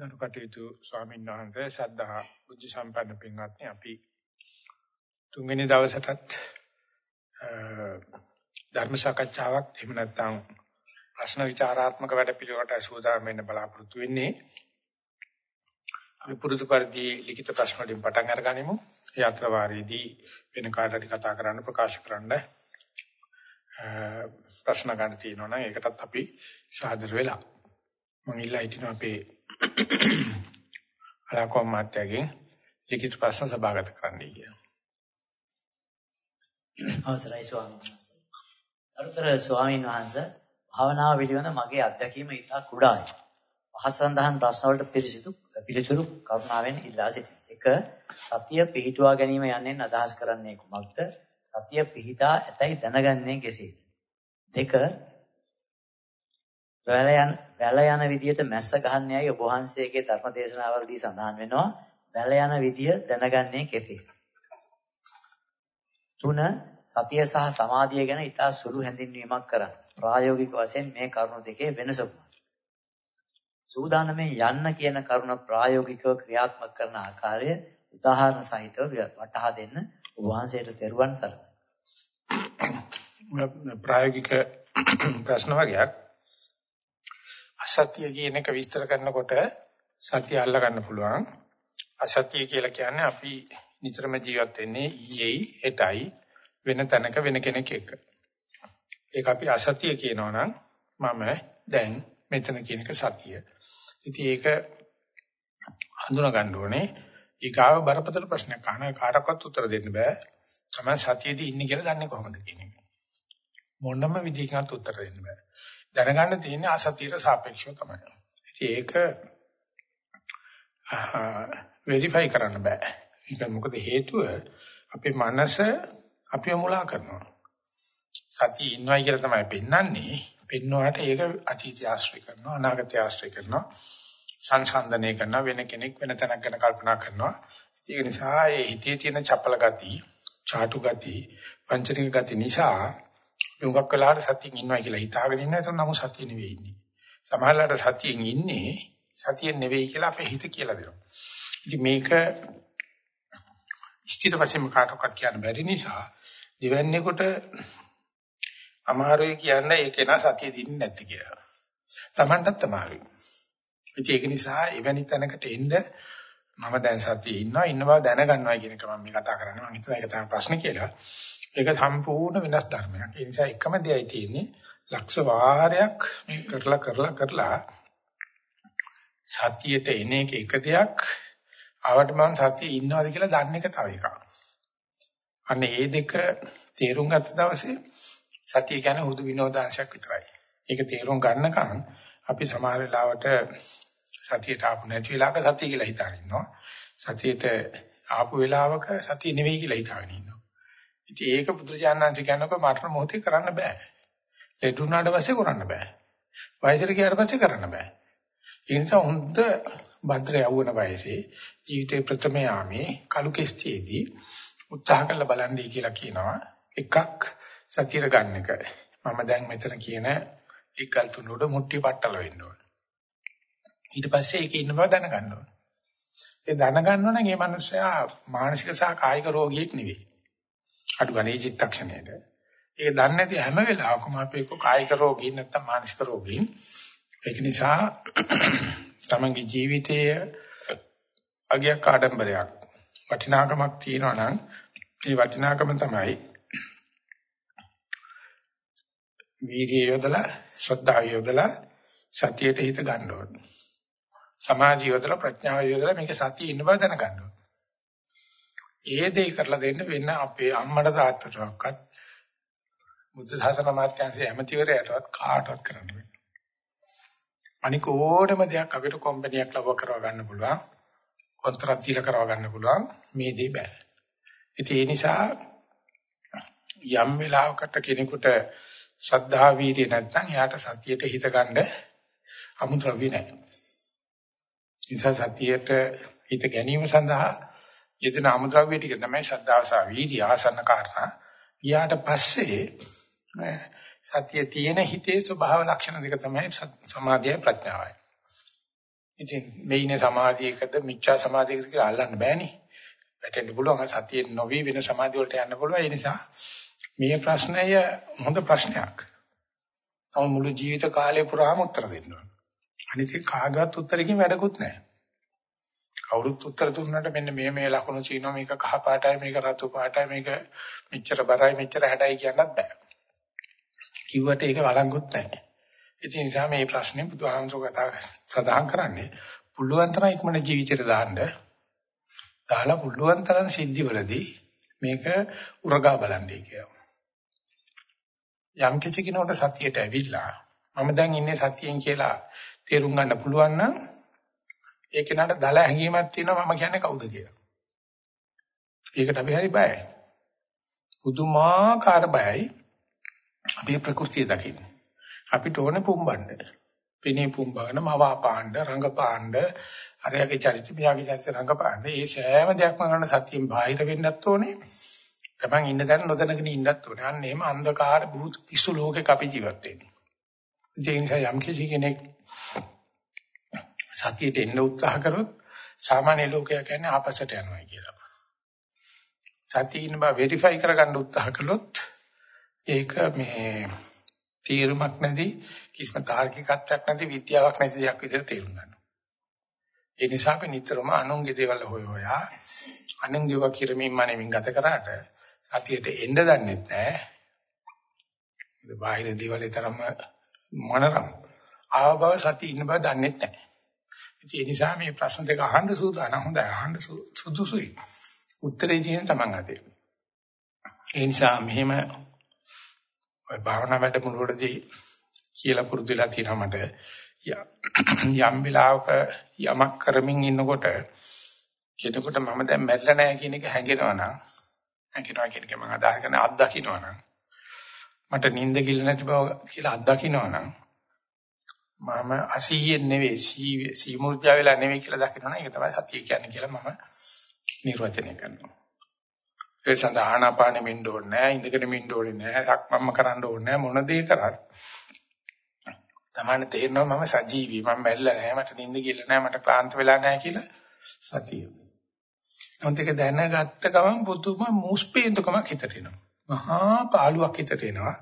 ගරු කටයුතු ස්වාමීන් වහන්සේ ශ්‍රද්ධා බුද්ධ සම්පන්න පින්වත්නි අපි තුන්වෙනි දවසටත් ධර්ම සාකච්ඡාවක් එහෙම නැත්නම් ප්‍රශ්න විචාරාත්මක වැඩපිළිවෙලට සූදානම් වෙන්න බලාපොරොත්තු වෙන්නේ. අපි පුරුදු පරිදි ලිඛිත ප්‍රශ්න වලින් පටන් අරගනිමු. ඒ අතර වාරයේදී වෙන කාටද කතා කරන්න ප්‍රකාශ කරන්න ප්‍රශ්න ගන්න තියෙනවා නම් ඒකටත් අපි සාදර වෙලා. මම ඉල්ලා හිටිනවා අපේ අලකොම් මාත්‍යගෙන් ලිඛිත ප්‍රශ්න සභාගත කරන්නයි කියලා. අවසරයි ස්වාමීන් වහන්සේ. අරුතර ස්වාමීන් වහන්සේ භාවනාව පිළිබඳ මගේ අත්දැකීම ඉතා කුඩායි. පහස සඳහන් ප්‍රශ්න වලට පිළිසිදු පිළිතුරු කරුණාවෙන් ඉල්ලා සිටිනවා. එක සතිය පිහිටුවා ගැනීම යන්නේ අදහස් කරන්නේ කුමක්ද? සතිය පිහිටා ඇතැයි දැනගන්නේ කෙසේද? දෙක වැල යන වැල යන විදියට මැස්ස ගහන්නේයි ඔබ වහන්සේගේ ධර්ම දේශනාවලදී සඳහන් වෙනවා. වැල යන විදිය දැනගන්නේ කෙසේද? තුන සතිය සහ සමාධිය ගැන ඉතා සුළු හැඳින්වීමක් කරන්න. ප්‍රායෝගික වශයෙන් මේ කරුණු දෙකේ වෙනස සූදානමේ යන්න කියන කරුණ ප්‍රායෝගිකව ක්‍රියාත්මක කරන ආකාරය උදාහරණ සහිතව වටහා දෙන්න ඔබ වහන්සේට තෙරුවන් සරණයි. ප්‍රායෝගික ප්‍රශ්න වගේක් අසත්‍ය කියන එක විස්තර කරනකොට සත්‍ය අල්ල ගන්න පුළුවන්. අසත්‍ය කියලා කියන්නේ අපි නිතරම ජීවත් වෙන්නේ ඊයේ හෙටයි වෙන තැනක වෙන කෙනෙක් එක්ක. ඒක අපි අසත්‍ය කියනවා නම් මම දැන් මෙතන කියන එක සත්‍ය. ඉතින් ඒක හඳුනා ගන්න ඕනේ. ඊගාව බරපතල ප්‍රශ්නයක් අහන කාටවත් උත්තර දෙන්න බෑ. තමයි සතියේදී ඉන්නේ කියලා දන්නේ කොහොමද කියන එක. මොනම විදිහකට උත්තර දෙන්න බෑ. දැනගන්න තියෙන්නේ අසතියට සාපේක්ෂව තමයි. ඉතින් ඒක වෙරිෆයි කරන්න බෑ. ඒක මොකද හේතුව අපේ මනස අපිව මුලා කරනවා. සතිය ඉන්නවයි කියලා තමයි පෙන්වන්නේ. පෙන්වුවාට ඒක අතීතය ආශ්‍රය කරනවා, අනාගතය ආශ්‍රය කරනවා. සංසන්දනය කරනවා වෙන කෙනෙක් වෙන තැනක් ගැන කල්පනා කරනවා. ඒක නිසා ඒ හිතේ තියෙන චපල ගති, චාටු ගති, පංචනික ගති නිසා යොගක් කළාට සතියින් ඉන්නවා කියලා හිතාගෙන ඉන්න එතන නමු සතිය නෙවෙයි ඉන්නේ. සමහරවිට සතියෙන් ඉන්නේ සතියෙන් නෙවෙයි කියලා අපේ හිත කියලා දෙනවා. ඉතින් මේක ස්ථිර වශයෙන්ම කාටවත් කියන්න බැරි නිසා දෙවන්නේකොට අමාරුයි කියන්නේ ඒක නා සතිය දින්නේ නැති කියලා. Tamanටත් අමාරුයි. ඉතින් ඒක නිසා එවැනි තැනකට එන්න මම දැන් සතියේ ඉන්නවා ඉන්න බව දැනගන්නවා කියන එක මම මේ කතා කරන්නේ. මම හිතුවා ඒක තමයි ප්‍රශ්නේ කියලා. ඒක සම්පූර්ණ වෙනස් ධර්මයක්. ඒ නිසා එකම දෙයයි තියෙන්නේ ලක්ෂ වාරයක් මේ කරලා කරලා කරලා සතියට එන එක එක දෙයක් ආවට මම සතියේ ඉන්නවද කියලා දන්න එක තව එකක්. අන්න ඒ දෙක තේරුම් ගත්ත දවසේ සතිය කියන්නේ හුදු විනෝදාංශයක් විතරයි. ඒක තේරුම් ගන්නකම් අපි සමහර වෙලාවට සතියට ආපු නැති වෙලාවක සතිය කියලා හිතාගෙන ඉන්නවා. සතියට ආපු වෙලාවක සතිය නෙවෙයි කියලා හිතාගෙන ඉන්නවා. ඉතින් ඒක පුදුරජානන්සේ කියනකො මරණ මොහොතේ කරන්න බෑ. ලෙඩුණාට පස්සේ කරන්න බෑ. වයසට ගියාට පස්සේ කරන්න බෑ. ඒ නිසා හොඳ භද්‍ර යවුණ වයසේ ජීවිතේ ප්‍රථම යාමේ කලු කෙස්ටියේදී උත්සාහ කරලා බලන්නයි කියලා කියනවා. එකක් සතිය ගන්න එක. මම දැන් මෙතන කියන ටිකල් තුනට මුට්ටි පట్టල වෙන්න ඕන. ඊට පස්සේ ඒකේ ඉන්න බව දැනගන්න ඕන. ඒ දැනගන්න ඕන නම් මේ මනුස්සයා මානසික සහ කායික රෝගියෙක් නෙවෙයි. අඩු ගන්නේ චිත්තක්ෂණයට. ඒක දන්නේ නැති හැම වෙලාවකම අපි එක්ක කායික රෝගීන් නැත්නම් මානසික රෝගීන්. ඒක නිසා තමන්ගේ ජීවිතයේ අගයක් ආඩම්බරයක් වටිනාකමක් තියෙනවා නම් ඒ වටිනාකම තමයි වීර්යය යොදලා ශ්‍රද්ධාව යොදලා සතියට හිත ගන්න ඕනේ. සමාධිය යොදලා ප්‍රඥාව යොදලා මේක සතිය ඉන්න බව දැනගන්න ඕනේ. ඒ දෙය කරලා දෙන්න වෙන අපේ අම්මට තාත්තටවත් බුද්ධ ශාසන මාත්‍යංශයේ ඇමතිවරයටවත් කාටවත් කරන්න බෑ. අනික ඕනම දෙයක් අපිට කම්පැනියක් ලබා කරව ගන්න පුළුවන්. කොන්ත්‍රාත් දීලා කරව ගන්න පුළුවන්. මේ දේ බෑ. ඉතින් ඒ නිසා යම් වෙලාවකට කෙනෙකුට ශ්‍රද්ධා වීර්ය නැත්නම් එයාට සතියට හිත ගන්න අමුද්‍රව්‍ය නැහැ. නිසා සතියට හිත ගැනීම සඳහා යෙදෙන අමුද්‍රව්‍ය ටික තමයි ශ්‍රද්ධාව සහ වීර්ය ආසන්න කාරණා. ඊට පස්සේ සතිය තියෙන හිතේ ස්වභාව ලක්ෂණ දෙක තමයි සමාධියයි ප්‍රඥාවයි. ඉතින් මේිනේ සමාධියකද මිච්ඡා සමාධියකද කියලා අල්ලන්න බෑනේ. වැටෙන්න පුළුවන් සතියේ නොවි වෙන සමාධිය වලට යන්න පුළුවන්. ඒ නිසා මේ ප්‍රශ්නය හොඳ ප්‍රශ්නයක්. තම මුළු ජීවිත කාලය පුරාම උත්තර දෙන්න ඕන. අනිත් කාගවත් උත්තරකින් වැඩකුත් නැහැ. කවුරුත් උත්තර දුන්නට මෙන්න මේ මේ ලකුණු කියනවා මේක කහ පාටයි මේක රතු පාටයි මේක මෙච්චර බරයි මෙච්චර හැඩයි කියන්නත් බෑ. කිව්වට ඒක වළංගුත් නැහැ. ඒ නිසා මේ ප්‍රශ්නේ බුදුහාමුදුරුවෝ කතා සඳහන් කරන්නේ පුළුවන් තරම් ඉක්මන ජීවිතේට දාන්න දාලා පුළුවන් තරම් සිද්ධිවලදී මේක උරගා බලන්නේ කියලා. යම් කිසි කෙනෙකුට සතියට ඇවිල්ලා මම දැන් ඉන්නේ සතියෙන් කියලා තේරුම් ගන්න පුළුවන් නම් ඒ කෙනාට දල හැඟීමක් තියෙනවා මම කියන්නේ කවුද කියලා. ඒකට අපි හරි බයයි. පුදුමාකාර බයයි. අපේ ප්‍රകൃතිය දකින්න. අපිට ඕනේ පුම්බන්න. පිනේ පුම්බගෙන මවාපාණ්ඩ රංගපාණ්ඩ අරයාගේ චරිත පියාගේ චරිත රංගපාණ්ඩ ඒ සෑම දෙයක්ම කරන සතියෙන් බාහිර වෙන්නත් ඕනේ. Taman ඉන්න තැන නොදැනගෙන ඉන්නත් ඕනේ. අන්න එහෙම අන්ධකාර බුත් පිස්සු ලෝකෙක අපි ජීවත් වෙන්නේ. ඒ නිසා යම් කිසි කෙනෙක් සතියට එන්න උත්සාහ කරොත් සාමාන්‍ය ලෝකයා කියන්නේ ආපස්සට යනවා කියලා. සතිය ඉන්න බව වෙරිෆයි කරගන්න උත්සාහ කළොත් ඒක මේ තීරමක් නැති කිසිම තාර්කිකත්වයක් නැති විද්‍යාවක් නැති දෙයක් විදිහට තේරුම් ගන්නවා. ඒ නිසා අපි නිතරම අනුන්ගේ දේවල් හොය හොයා අනුන්ගේව කිරමින් මනෙමින් ගත කරාට සතියට එන්න දන්නේ නැහැ. ඒ බාහිර දේවල් තරම මොනරම් ආව බව සතිය ඉන්න බව දන්නේ නැහැ. ඒ නිසා මේ ප්‍රශ්න දෙක අහන්න සූදානම් හොඳයි අහන්න සුදුසුයි. උත්තරේ තියෙන තමන් අතේ. ඒ නිසා මෙහෙම ඔය භාවනා වැඩමුළුවේදී කියලා පුරුදු වෙලා තියෙනවා මට යම් වෙලාවක යමක් කරමින් ඉන්නකොට කෙනෙකුට මම දැන් මැරිලා නැහැ කියන එක හැඟෙනවා නම් හැඟෙනවා කියන එක මම අදහස් කරන අත්දකින්නවා නම් මට නිින්ද කිල්ල නැති බව කියලා අත්දකින්නවා නම් මම අසීයෙන් නෙවෙයි සීමුර්ජා වෙලා නෙවෙයි කියලා දකිනවා ඒක තමයි සතිය කියන්නේ කියලා මම නිර්වචනය කරනවා. ඒ සඳහා ආනාපානෙ මින්න ඕනේ නැහැ, ඉඳගෙන මින්න ඕනේ නැහැ, සක්මම්ම කරන්න ඕනේ නැහැ මොන දේ කරත්. තමන්න තේරෙනවා මම සජීවී, මම මැරිලා නැහැ, මට නිින්ද ගිහලා නැහැ, මට ක්ලාන්ත වෙලා නැහැ කියලා සතිය. මොන්ට ඒක දැනගත්ත ගමන් පුදුම මුස්පේන්තුකමක් හිතට එනවා. මහා පාළුවක් හිතට එනවා.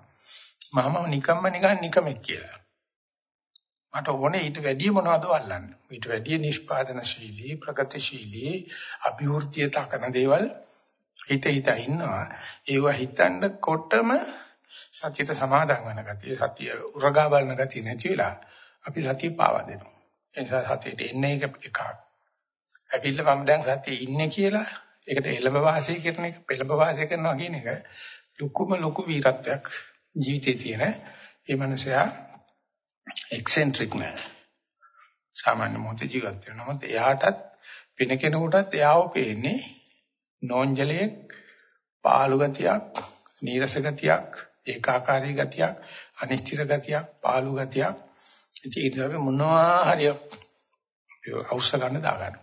මම නිකම්ම නිකන් නිකමෙක් කියලා. මට ඕනේ ඊට වැඩිය මොනවද අල්ලන්න. ඊට වැඩිය නිෂ්පාදනශීලී, ප්‍රගතිශීලී, අභිවෘද්ධිය තකන දේවල් හිත හිත ඉන්නවා. ඒව හිතනකොටම සතියට සමාදන් වෙන ගතිය, සතිය උරගා බලන ගතිය නැති වෙලා අපි සතිය පාවා දෙනවා. ඒ නිසා සතියට එන්නේ එක එකක්. අපිල්ල මම දැන් සතියේ ඉන්නේ කියලා ඒකට එළඹ වාසය කරන එක, පෙළඹ වාසය කරනවා කියන එක ලොකුම ලොකු වීරත්වයක් ජීවිතේ තියෙන. ඒ මනුස්සයා එක්සෙන්ට්‍රික් නෑ. සාමාන්‍ය මොහොතේ ජීවත් වෙනවා. නමුත් එයාටත් වෙන කෙනෙකුටත් එයාව පේන්නේ නෝන්ජලයක්, පාළු ගතියක්, නීරස ගතියක්, ඒකාකාරී ගතියක්, අනිශ්චිත ගතියක්, පාළු ගතියක්. ඉතින් ඒක අපි මොනවා හරි අවශ්‍ය ගන්න දාගන්න.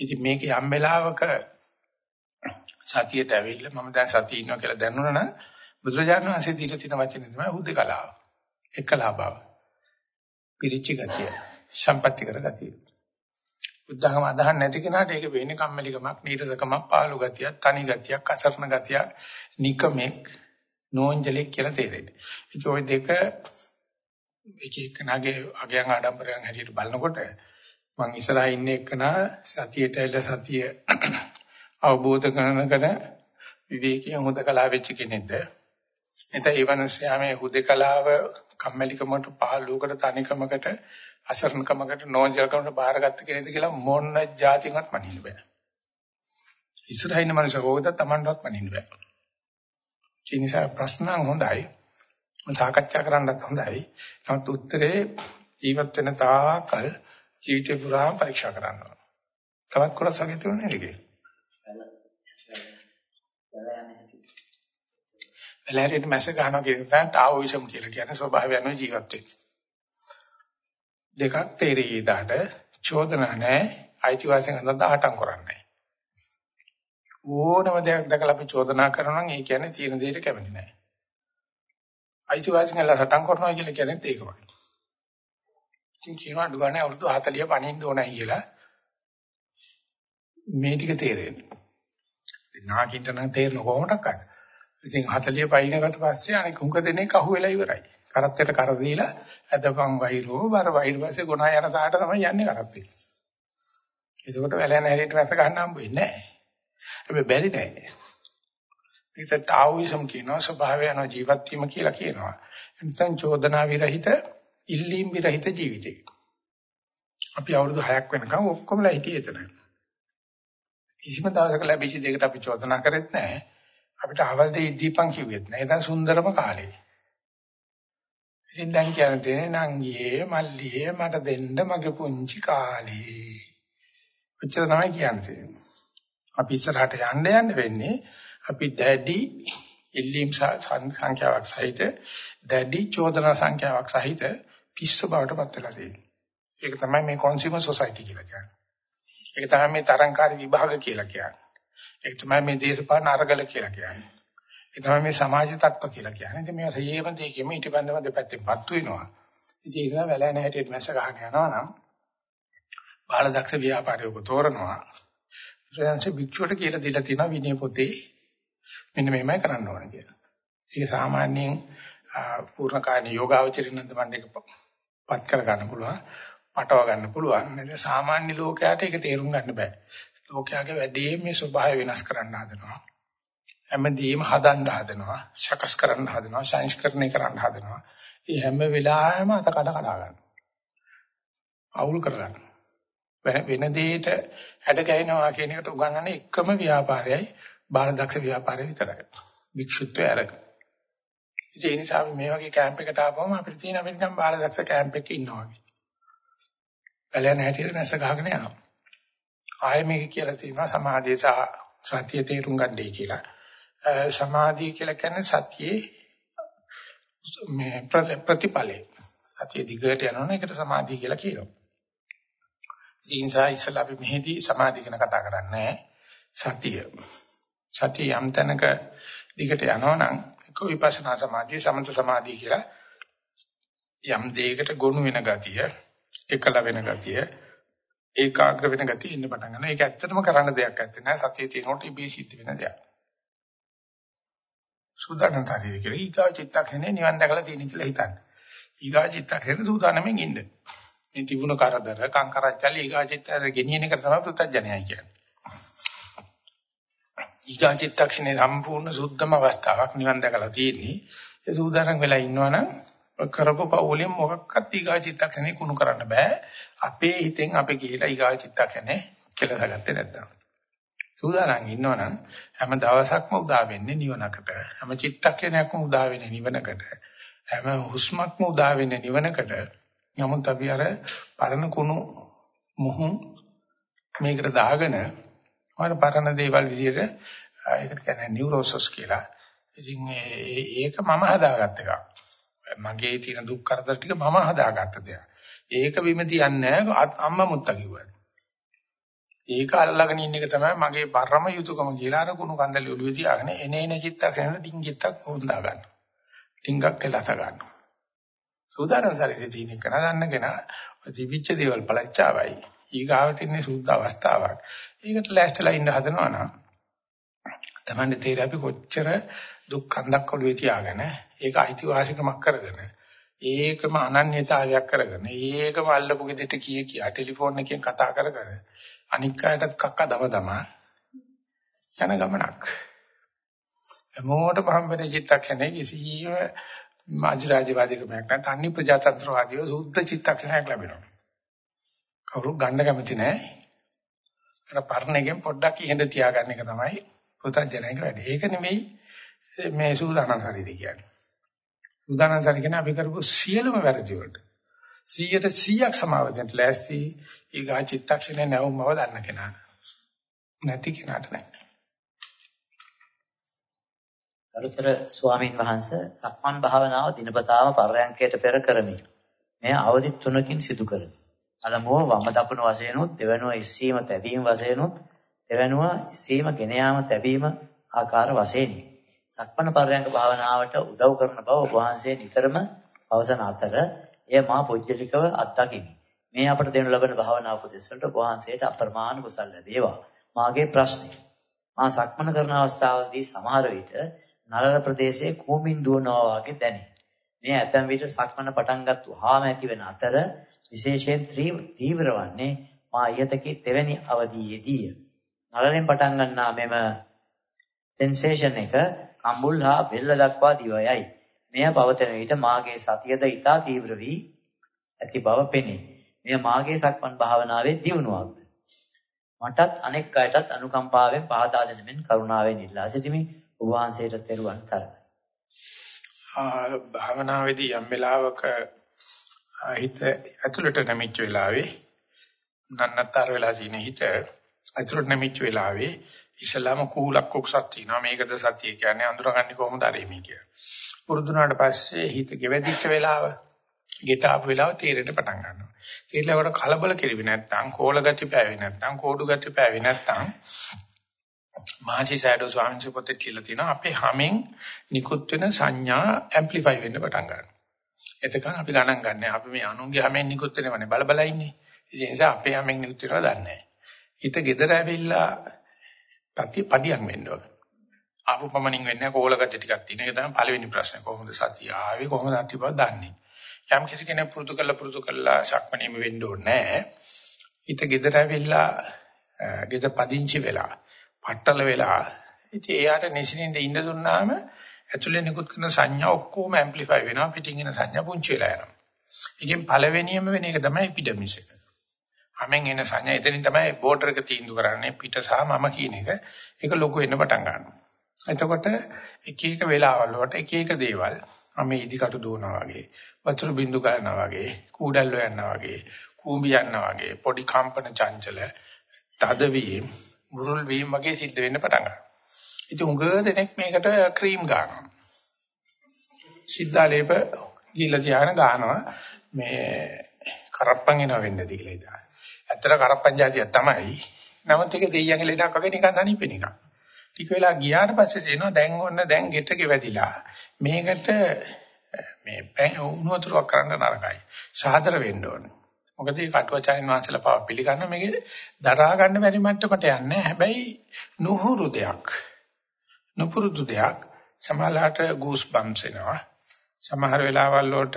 ඉතින් මේක යම් වෙලාවක සතියට ඇවිල්ලා මම දැන් සතිය ඉන්නවා කියලා දැනුණා නම් බුදුරජාණන් වහන්සේ දීලා තියෙන වචනේ තමයි හුදකලාව. එකලා බව. පිරිච්ච ගතිය, සම්පත්‍ති කර ගතිය. බුද්ධඝම අදහන් නැති කෙනාට ඒක වෙන්නේ කම්මැලිකමක්, නීරසකමක්, පාළු ගතියක්, තනි ගතියක්, අසරණ ගතියක්, නිකමෙක්, නෝන්ජලෙක් කියලා තේරෙන්නේ. ඒ ඔය දෙක එක එකනාගේ අගයන් ආඩම්බරයන් හැටියට බලනකොට මං ඉස්සරහා ඉන්නේ එකනා සතියට ඇවිල්ලා සතිය අවබෝධ කරනකන විවේකයෙන් හොදකලා වෙච්ච කෙනෙක්ද එතන ඒ වනස්යා මේ හුදකලාව කම්මැලිකමට පහළුවකට තනිකමකට අසරණකමකට නෝන්ජල්කමකට බාරගත්ත කෙනෙක්ද කියලා මොන જાතියක්වත් මනින්න බෑ. ඉස්සරහින් මනුෂ්‍ය කෝකද Tamanවත් මනින්න බෑ. ඒ නිසා ප්‍රශ්න හොඳයි. සාකච්ඡා කරන්නත් හොඳයි. නමුත් උත්තරේ ජීවත් වෙන තාකල් ජීවිතේ පුරාම පරීක්ෂා කරන්න ඕන. තවත් කොටස් වගේ තියෙනවා නේද? වැලහැරියට මැස ගන්නවා කියන එක තමයි ටාઓයිසම් කියලා කියන්නේ ස්වභාවය අනුව ජීවත් වෙන්න. දෙකක් තේරෙයි ඊට චෝදනා නැහැ අයිතිවාසිකම් හදන්න ආටම් කරන්නේ. ඕනම දෙයක් දැකලා අපි චෝදනා කරනවා නම් ඒ කියන්නේ තියෙන දෙයට කැමති නැහැ. අයිතිවාසිකම් හදන්න කරනවා කියලා කියන්නේ ඒකමයි. ඉතින් කියනවා දුගානේ අවුරුදු 40 පණින්න ඕනයි කියලා. මේ ටික තේරෙන්නේ. නාකින්ට නම් තේරෙන කොහොමඩක්ද? ඉතින් 40 පයින්නකට පස්සේ අනික උඟ දෙනෙක් අහුවෙලා ඉවරයි. කරත්තයට කර දීලා අදපන් වෛරෝ බර වෛර පස්සේ ගුණා යන තාට තමයි යන්නේ කරත්තේ. ඒකකොට වැලැන හැරෙට රස ගන්න හම්බ වෙන්නේ නැහැ. හැබැයි බැරි නෑ. ඒකට ටාවිසම් කියනවා ස්වභාවය යන ජීවත් වීම කියලා කියනවා. එනිසා චෝදනා විරහිත, ඉල්ලීම් විරහිත ජීවිතය. අපි අවුරුදු 6ක් වෙනකම් ඔක්කොමලා හිටියේ එතන. කිසිම දවසක ලැබිච්ච දෙයකට අපි චෝදනා කරෙත් නැහැ. අපිට අවල් දෙයි දීපන් කිව්වෙත් නැහැ. ඒ තමයි සුන්දරම කාලේ. ඉතින් දැන් කියන්න තියෙන්නේ නංගියේ මල්ලියේ මට දෙන්න මගේ පුංචි කාලේ. ඔච්චර තමයි කියන්නේ. අපි ඉස්සරහට යන්න යන්න වෙන්නේ අපි දැඩි ඉල්ලීම් සංඛ්‍යාවක් සහිත දැඩි චෝදනා සංඛ්‍යාවක් සහිත පිස්ස බවට පත් වෙලා තියෙන්නේ. ඒක තමයි මේ කන්සියුමර් සොසයිටි කියලා කියන්නේ. ඒක තමයි මේ තරංකාරී විභාග කියලා කියන්නේ. ඒක තමයි මේ දේශපාලන අරගල කියලා කියන්නේ. ඒ තමයි මේ සමාජ තත්ත්ව කියලා කියන්නේ. ඉතින් මේ සයේම දෙකෙම ඊටපන්දම දෙපැත්තෙන් පත් වෙනවා. ඉතින් ඒක තමයි වැලැන හැටියට මැස්ස ගහගෙන යනවා නම් බාලදක්ෂ ව්‍යාපාරයක තෝරනවා. ශ්‍රේයන්සේ භික්ෂුවට කියලා දීලා තියෙනවා විනය පොතේ මෙන්න මෙහෙමයි කරන්න ඕන කියලා. ඒක සාමාන්‍යයෙන් පූර්ණ කායන යෝගාවචරිනන්ද මණ්ඩේක පත් කර ගන්න පුළුවන්. පටව ගන්න පුළුවන්. නේද? සාමාන්‍ය ලෝකයට ඒක තේරුම් ගන්න බෑ. ලෝකයාගේ වැඩේ මේ ස්වභාවය වෙනස් කරන්න හදනවා. හැමදේම හදන්න හදනවා. සකස් කරන්න හදනවා. සංස්කරණය කරන්න හදනවා. ඒ හැම වෙලාවෙම අත කඩ කඩා ගන්නවා. අවුල් කරගන්න. වෙන වෙන දෙයකට හැඩ ගැහෙනවා කියන එකට උගන්වන්නේ එකම ව්‍යාපාරයයි බාලදක්ෂ ව්‍යාපාරය විතරයි. භික්ෂුත්වය අරගෙන. ඉතින් ඒ නිසා මේ වගේ කැම්ප් එකට ආවම අපිට තියෙන අපිට නිකන් බාලදක්ෂ කැම්ප් එකක ඉන්නවා වගේ. පැලයන් හැටියට නැස ගහගෙන යනවා. ආයෙ මේක කියලා තියෙනවා සමාධිය සහ සතිය තේරුම් ගන්නයි කියලා. සමාධිය කියලා කියන්නේ සතියේ මේ ප්‍රතිපලේ. සතිය දිගට යනවනේ ඒකට සමාධිය කියලා කියනවා. ඉතින් සා ඉස්සලා අපි මෙහිදී සමාධිය ගැන කතා කරන්නේ සතිය. සතිය යම් තැනක දිගට යනවනම් එක්ක විපස්සනා සමාධිය සමන්ත සමාධිය කියලා යම් දෙයකට ගොනු වෙන ගතිය, එකල වෙන ගතිය, ඒකාග්‍ර වෙන ගතිය ඉන්න පටන් ගන්නවා. ඒක ඇත්තටම කරන්න දෙයක් නැත්තේ නෑ. සතිය තියෙනකොට ඉබේ සිද්ධ වෙන දෙයක්. සූදානම් ශරීරය කියලා ඊගා චිත්තක්ෂණේ නිවන් දැකලා තියෙන කියලා හිතන්න. ඊගා චිත්තක්ෂණේ සූදානම්ෙන් ඉන්න. මේ තිබුණ කරදර, කංකරච්චලි ඊගා චිත්තය ගෙනියන එක තමයි පුත්තජනයයි කියන්නේ. ඊගා චිත්තක්ෂණේ සම්පූර්ණ සුද්ධම අවස්ථාවක් නිවන් දැකලා තියෙන්නේ. ඒ සූදානම් වෙලා ඉන්නවනම් කරපු පවුලෙන් මොකක්වත් ඊගා චිත්තක්ෂණේ කුණු කරන්න බෑ. අපේ හිතෙන් අපි ගිහිලා ඊගා චිත්තක්ෂණේ කෙලසගත්තේ නැද්දම. සූදානම් ඉන්නවනම් හැම දවසක්ම උදා වෙන්නේ නිවනකට. හැම චිත්තක්ෂණයක්ම උදා වෙන්නේ නිවනකට. හැම හුස්මක්ම උදා වෙන්නේ නිවනකට. නමුත් අපි අර පරණ කුණු මුහුන් මේකට දාගෙන අර පරණ දේවල් විදිහට ඒකට කියන්නේ නියුරෝසස් කියලා. ඉතින් ඒක මම හදාගත්ත එකක්. මගේ තියෙන දුක් කරදර ටික මම හදාගත්ත දෙයක්. ඒක බිම තියන්නේ අම්මා මුත්තා කිව්වා. ඒක අල්ලගෙන ඉන්න එක තමයි මගේ පරම යුතුයකම කියලා අර කුණු කන්දලේ ඔළුවේ තියාගෙන එනේන චිත්තකරන ඩිංගිත්තක් හොඳා ගන්න. ඩිංගක් එලත ගන්න. සූදානම් ශරීරයේ තියෙන එක නදන්නගෙන තිබිච්ච දේවල් පළච්චාවයි. ඊගාවට ඉන්නේ සුද්ධ අවස්ථාවක්. ඒකට ලෑස්තිලා ඉන්න හදනවා නම් තමන්ගේ තේරෙ අපි කොච්චර දුක් කන්දක් ඔළුවේ තියාගෙන ඒක අයිතිවාසිකමක් කරගෙන ඒකම අනන්‍යතාවයක් කරගෙන ඒකම අල්ලපු ගෙදරට කී කියා ටෙලිෆෝන් එකෙන් කතා කරගෙන අනික් අයටත් කක්ක දම දම යන ගමනක්. හැමෝටම හම්බෙන චිත්තක්ෂණේ කිසියම් මාජරාජවාදීකමක් නැත්නම් අනි ප්‍රජාතන්ත්‍රවාදීව සුද්ධ චිත්තක්ෂණයක් ලැබෙනවා. කවුරු ගන්න කැමති නැහැ. අර පර්ණයෙන් පොඩ්ඩක් ඉහෙඳ තියාගන්න එක තමයි පුතඥයක වැඩ. ඒක නෙමෙයි මේ සූදානම් ශරීරය කියන්නේ. සූදානම් ශරීරය කියන්නේ අපි කරපු සියලුම වැරදි වලට 100ට 100ක් සමාව දෙන්න ලෑස්ති ඊගා චිත්තක්ෂණේ නැවුම්ව දන්න කෙනා. නැති කෙනාට නැහැ. අරුතර ස්වාමින් වහන්සේ සක්මන් භාවනාව දිනපතාම පරයන්කයට පෙර කරමි. මෙය අවදි තුනකින් සිදු කරමි. අලමුව වම දකුණ වශයෙන් උත් දෙවනුව ඉස්සීම තැබීම වශයෙන් උත් දෙවනුව ඉස්සීම ගෙන යාම තැබීම ආකාර වශයෙන් සක්මණ පරයන්ක භාවනාවට උදව් කරන බව ඔබ වහන්සේ නිතරම පවසන අතර එය මා පුජ්‍යලිකව අත්දකිමි. මේ අපට දෙනු ලබන භාවනා උපදෙස් වලට වහන්සේට අප්‍රමාණ කුසල් ලැබේවා. මාගේ ප්‍රශ්නය. මා සක්මන කරන අවස්ථාවේදී සමහර විට නළල ප්‍රදේශයේ කූඹින් දුවනවා වගේ දැනේ. මේ ඇතැම් විට සක්මන පටන්ගත් වහාම ඇතිවන අතර විශේෂයෙන් තීව්‍ර වන්නේ මා ඊයතකී තෙවැනි අවධියේදීය. නළලෙන් පටන් ගන්නා මෙම සෙන්සේෂන් එක කම්බුල් හා බෙල්ල දක්වා දිවයයි. මෙය පවතන විට මාගේ සතියද ඊටා තීව්‍ර වී ඇති බව පෙනේ. මෙය මාගේ සක්මන් භාවනාවේ දියුණුවක්ද. මටත් අනෙක් අයටත් අනුකම්පාවෙන් පහදා දෙන මෙන් කරුණාවෙන් ඉල්ලා සිටිමි. ඔබ වහන්සේට තෙරුවන් තරණයි. භාවනාවේදී යම් වෙලාවක හිත ඇතුළට නැමිච්ච වෙලාවේ නන්නතර වෙලා තියෙන හිත ඇතුළට නැමිච්ච වෙලාවේ ඉස්ලාම කුලක් කොක්සක් තියෙනවා මේකද සතිය කියන්නේ අඳුරගන්නේ කොහොමද අරෙමි කිය. පුරුදුනාට පස්සේ හිත ගෙවැදිච්ච වෙලාව, ගෙට ආපු වෙලාව තීරෙන්න පටන් ගන්නවා. ඊළඟට කලබල කෙරෙවි නැත්නම්, කෝල ගති පෑවි නැත්නම්, කෝඩු ගති පෑවි නැත්නම් මහසි සයඩෝ ස්වාමීන් වහන්සේ පොතේ කියලා තියෙනවා අපේ හැමෙන් නිකුත් වෙන සංඥා ඇම්ප්ලිෆයි වෙන්න පටන් ගන්නවා. එතකන් අපි ගණන් ගන්නෑ. අපි මේ අනුන්ගේ හැමෙන් නිකුත් වෙනවනේ බල බල ඉන්නේ. ඒ නිසා අපේ හැමෙන් නිකුත් වෙනවා දන්නේ නැහැ. හිත gedara ඇවිල්ලා පැති පදියම් වෙන්න ඕන. ආපු පමණින් වෙන්නේ කෝල ගති ටිකක් තියෙන. ඒක තමයි පළවෙනි ප්‍රශ්නේ. කොහොමද සතිය ආවේ? කොහොමද අටි බව දන්නේ? යම් කිසි කෙනෙක් පුරුදු කළා පුරුදු කළා ශක්මණීම වෙන්න ඕනේ නැහැ. හිත gedara ඇවිල්ලා gedara පදිංචි වෙලා පట్టල වෙලා ඉතින් එයාට නිසින්ින්ද ඉන්න දුන්නාම ඇතුලේ නිකුත් කරන සංඥා ඔක්කොම ඇම්ප්ලිෆයි වෙනවා පිටින් එන සංඥා පුංචි වෙලා යනවා. ඒකෙන් පළවෙනියම වෙන එක තමයි එපිඩමිස් එක. හැමෙන් එන සංඥා එතනින් තමයි බෝඩර් එක තීන්දුව කරන්නේ පිට සහ මම කියන එක. ඒක ලොකු වෙන්න පටන් ගන්නවා. එතකොට එක එක වෙලාවල් වලට එක එක දේවල් අපි ඉදිකට දුවනවා වගේ වතුර බින්දු ගන්නවා වගේ කූඩල්ල යනවා වගේ කූඹි යනවා වගේ පොඩි කම්පන චංචල තදවීම මුරුල් වීම වගේ සිද්ධ වෙන්න පටන් ගන්නවා. ඉතින් උඟ දෙනෙක් මේකට ක්‍රීම් ගන්නවා. සිද්ධාලේප ගිහිල්ලා තියාගෙන ගන්නවා මේ කරප්පන් එනවා වෙන්නේ නැති කියලා ඉතින්. ඇත්තට කරප්පන් જાතියක් තමයි. නමුත් ඒක දෙයියන්ගේ ලෙඩක් වගේ නිකන් තනිපෙන එකක්. ටික වෙලා ගියාට පස්සේ තේනවා දැන් ඔන්න දැන් ගෙට ගෙවැදිලා මේකට මේ උණු වතුරක් කරන්න නරකයි. සාදර වෙන්න ඕනේ. මොකද මේ කටුවචාරින් වහන්සේලා පාව පිළිගන්න මේකේ දරා ගන්න බැරි මට්ටමට යන්නේ හැබැයි නුහුරු දෙයක් නුපුරුදු දෙයක් සමහරලාට ගූස් බම්ස් එනවා සමහර වෙලාවල් වලට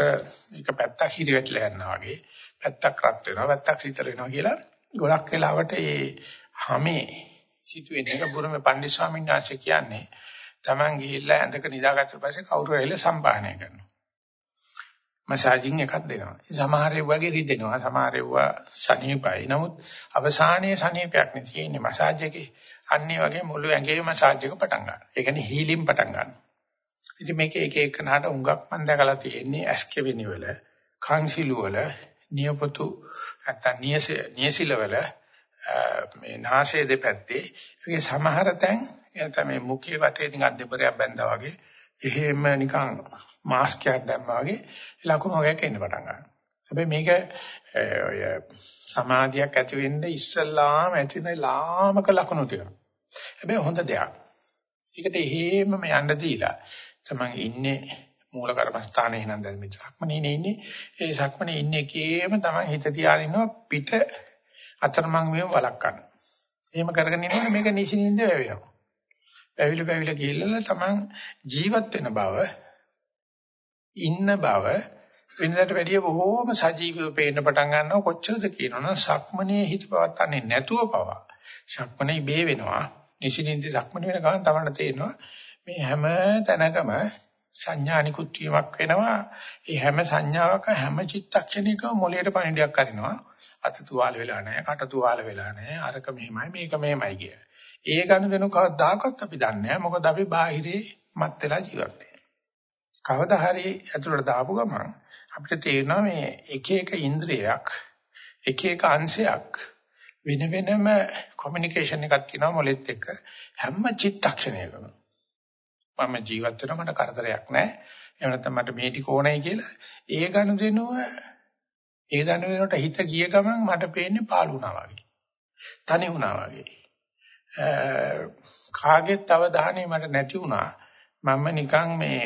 එක පැත්තක් හිරි වැටලා යනවා වගේ පැත්තක් රත් වෙනවා පැත්තක් සීතල වෙනවා කියලා ගොඩක් වෙලාවට ඒ හැමේ සිටුවෙන එක බුරුමේ පණ්ඩිත ස්වාමීන් වහන්සේ කියන්නේ Taman ගිහිල්ලා ඇඳක නිදාගත්ත පස්සේ කවුරු හරි සම්පාහනය කරනවා මසාජින් එකක් දෙනවා. සමහර ඒවාගේ රිදෙනවා. සමහර ඒවා සනීපයි. නමුත් අවසානයේ සනීපයක් නෙ තියෙන්නේ මසාජ් එකේ. අන්නේ වගේ මුළු ඇඟේම මසාජ් එක පටන් ගන්නවා. ඒ කියන්නේ හීලින් පටන් ගන්නවා. ඉතින් මේක එක එකනට උඟක් මම දැකලා තියෙන්නේ ඇස්කෙවිනි වල, කාංශිලු වල, නියපොතු නැත්නම් නියස නියසිල වල මේ නාසයේ දෙපැත්තේ ඒකේ සමහර තැන් එතන මේ මුඛයේ වටේ නිකන් දෙබරයක් බැඳා වගේ එහෙම නිකන් මාස්ක් එකක් දැම්මා වගේ ලකුණු වගේක් එන්න පටන් ගන්නවා. හැබැයි මේක ඔය සමාධියක් ඇති වෙන්න ඉස්සල්ලාම ඇති වෙන ලාමක ලකුණු ටික. හැබැයි හොඳ දෙයක්. ඒකට එහෙමම යන්න දීලා තමන් ඉන්නේ මූල කර්මස්ථානයේ නම් දැන් මේ සක්මනේ ඉන්නේ. ඒ සක්මනේ ඉන්නේ කේම තමන් හිත තියාගෙන ඉන්නවා පිට අතරමං වේම වලක්වන්න. එහෙම කරගෙන ඉන්නකොට මේක නිසින්ින්ද වැවෙනවා. වැවිල වැවිල ගිහිල්ලා තමන් ජීවත් වෙන බව ඉන්න බව වෙනදාට වැඩිය බොහෝම සජීවීව පේන්න පටන් ගන්නවා කොච්චරද කියනවනම් සක්මනේ හිත පවත්තන්නේ නැතුව පවා සක්මනේ ඉබේ වෙනවා නිසින්ින්ද සක්මන වෙන ගමන් තමයි තේරෙනවා මේ හැම තැනකම සංඥානිකුත් වීමක් වෙනවා ඒ හැම සංඥාවක හැම චිත්තක්ෂණයකම මොළයට පණිඩයක් කරනවා අත තුවාල වෙලා නැහැ කට තුවාල වෙලා නැහැ අරක මෙහෙමයි මේක මෙහෙමයි කිය. ඒ ගන්න දෙනු කවදාකවත් අපි දන්නේ නැහැ මොකද අපි බාහිරේ මත් වෙලා ජීවත් වෙන්නේ. කවදා හරි ඇතුළට දාපු ගමන් අපිට තේරෙනවා මේ එක එක ඉන්ද්‍රියක් එක එක අංශයක් වෙන වෙනම කොමියුනිකේෂන් එකක් තියෙනවා මොලෙත් එක්ක හැම චිත්තක්ෂණයකම මම ජීවත් වෙනවා මට කරදරයක් නැහැ එහෙම නැත්නම් මට මේ ටික ඕනයි කියලා ඒ ගනුදෙනුව ඒ ගනුදෙනුවට හිත ගිය ගමන් මට පේන්නේ පාළු වුණා වගේ තනි වුණා වගේ කාගෙත් අවධානය මට නැති වුණා මම නිකන් මේ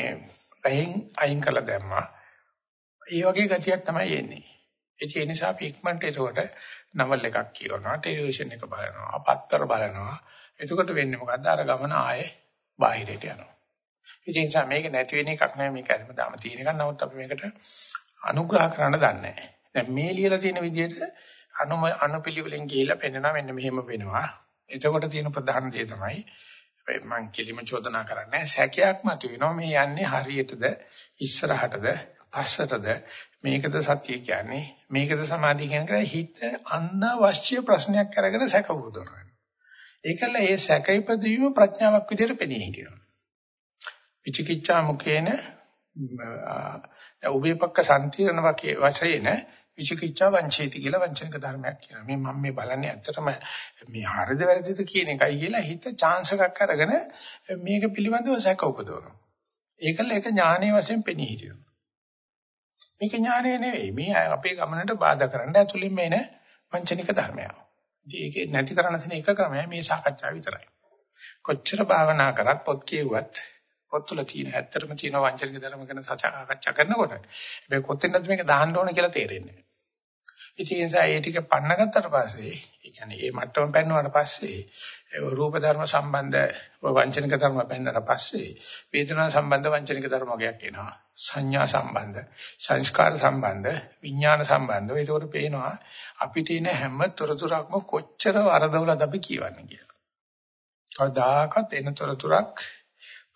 රහෙන් අයින් කළා දැම්මා. ඒ වගේ ගතියක් තමයි එන්නේ. ඒ නිසා අපි ඉක්මනට ඒකට නවල් එකක් කියවනවා, ටෙලිවිෂන් එක බලනවා, පත්තර බලනවා. එතකොට වෙන්නේ මොකද්ද? අර ගමන ආයේ බාහිරට යනවා. ඒ නිසා මේක නැති වෙන එකක් නෙමෙයි මේක හැමදාම තියෙන එකක්. නමුත් අපි මේකට අනුග්‍රහ කරන්න දන්නේ නැහැ. දැන් මේ ලියලා තියෙන විදිහට අනු අනුපිළිවෙලෙන් ගිහිල්ලා පෙන්නනවා මෙන්න මෙහෙම වෙනවා. එතකොට තියෙන ප්‍රධාන දේ තමයි මම කිසිම චෝදනා කරන්නේ සැකයක් මතුවෙනවා මේ යන්නේ හරියටද ඉස්සරහටද පස්සටද මේකද සත්‍ය කියන්නේ මේකද සමාධිය කියන්නේ හිත අනවශ්‍ය ප්‍රශ්නයක් අරගෙන සැක උපදවනවා. ඒකල ඒ සැක ඉපදවීම ප්‍රඥාවක් විදිහට පෙනී හිටිනවා. විචිකිච්ඡා මුඛේන උභයපක්ක සම්තිරණ වශයෙන් විචිකිච්ඡා වංචේති කියලා වංචනික ධර්මයක් කියනවා. මේ මම මේ බලන්නේ ඇත්තටම මේ හරිද වැරදිද කියන එකයි කියලා හිත chance එකක් අරගෙන මේක පිළිබඳව සැක උපදවනවා. ඒකල ඒක ඥානයේ වශයෙන් පෙනී හිටිනවා. මේක ඥානය නෙවෙයි. මේ අපේ ගමනට බාධා කරන්න ඇතුළින්ම එන වංචනික ධර්මයක්. ඉතින් ඒක නැති කරන්න තියෙන එක ක්‍රමය මේ සාකච්ඡාව විතරයි. කොච්චර භාවනා කරත් පොත් කියුවත් පොත් තුළ තියෙන ඇත්තටම තියෙන වංචනික ධර්ම ගැන සාකච්ඡා කරනකොට හැබැයි කොතෙන්ද මේක දාන්න ඕන කියලා තේරෙන්නේ නැහැ. ඉතින් ඒ නිසා ඒ ටික පන්නගත්තට පස්සේ, ඒ කියන්නේ මේ මට්ටම පෙන්වුවාට පස්සේ රූප ධර්ම සම්බන්ධ වංචනික ධර්ම පෙන්වන්නට පස්සේ වේදනා සම්බන්ධ වංචනික ධර්ම වගේක් එනවා. සංඥා සම්බන්ධ, සංස්කාර සම්බන්ධ, විඥාන සම්බන්ධ. ඒකෝට පේනවා අපිට ඉන හැම තොරතුරක්ම කොච්චර වරදවලද අපි කියවන්නේ කියලා. කවදාකවත් එන තොරතුරක්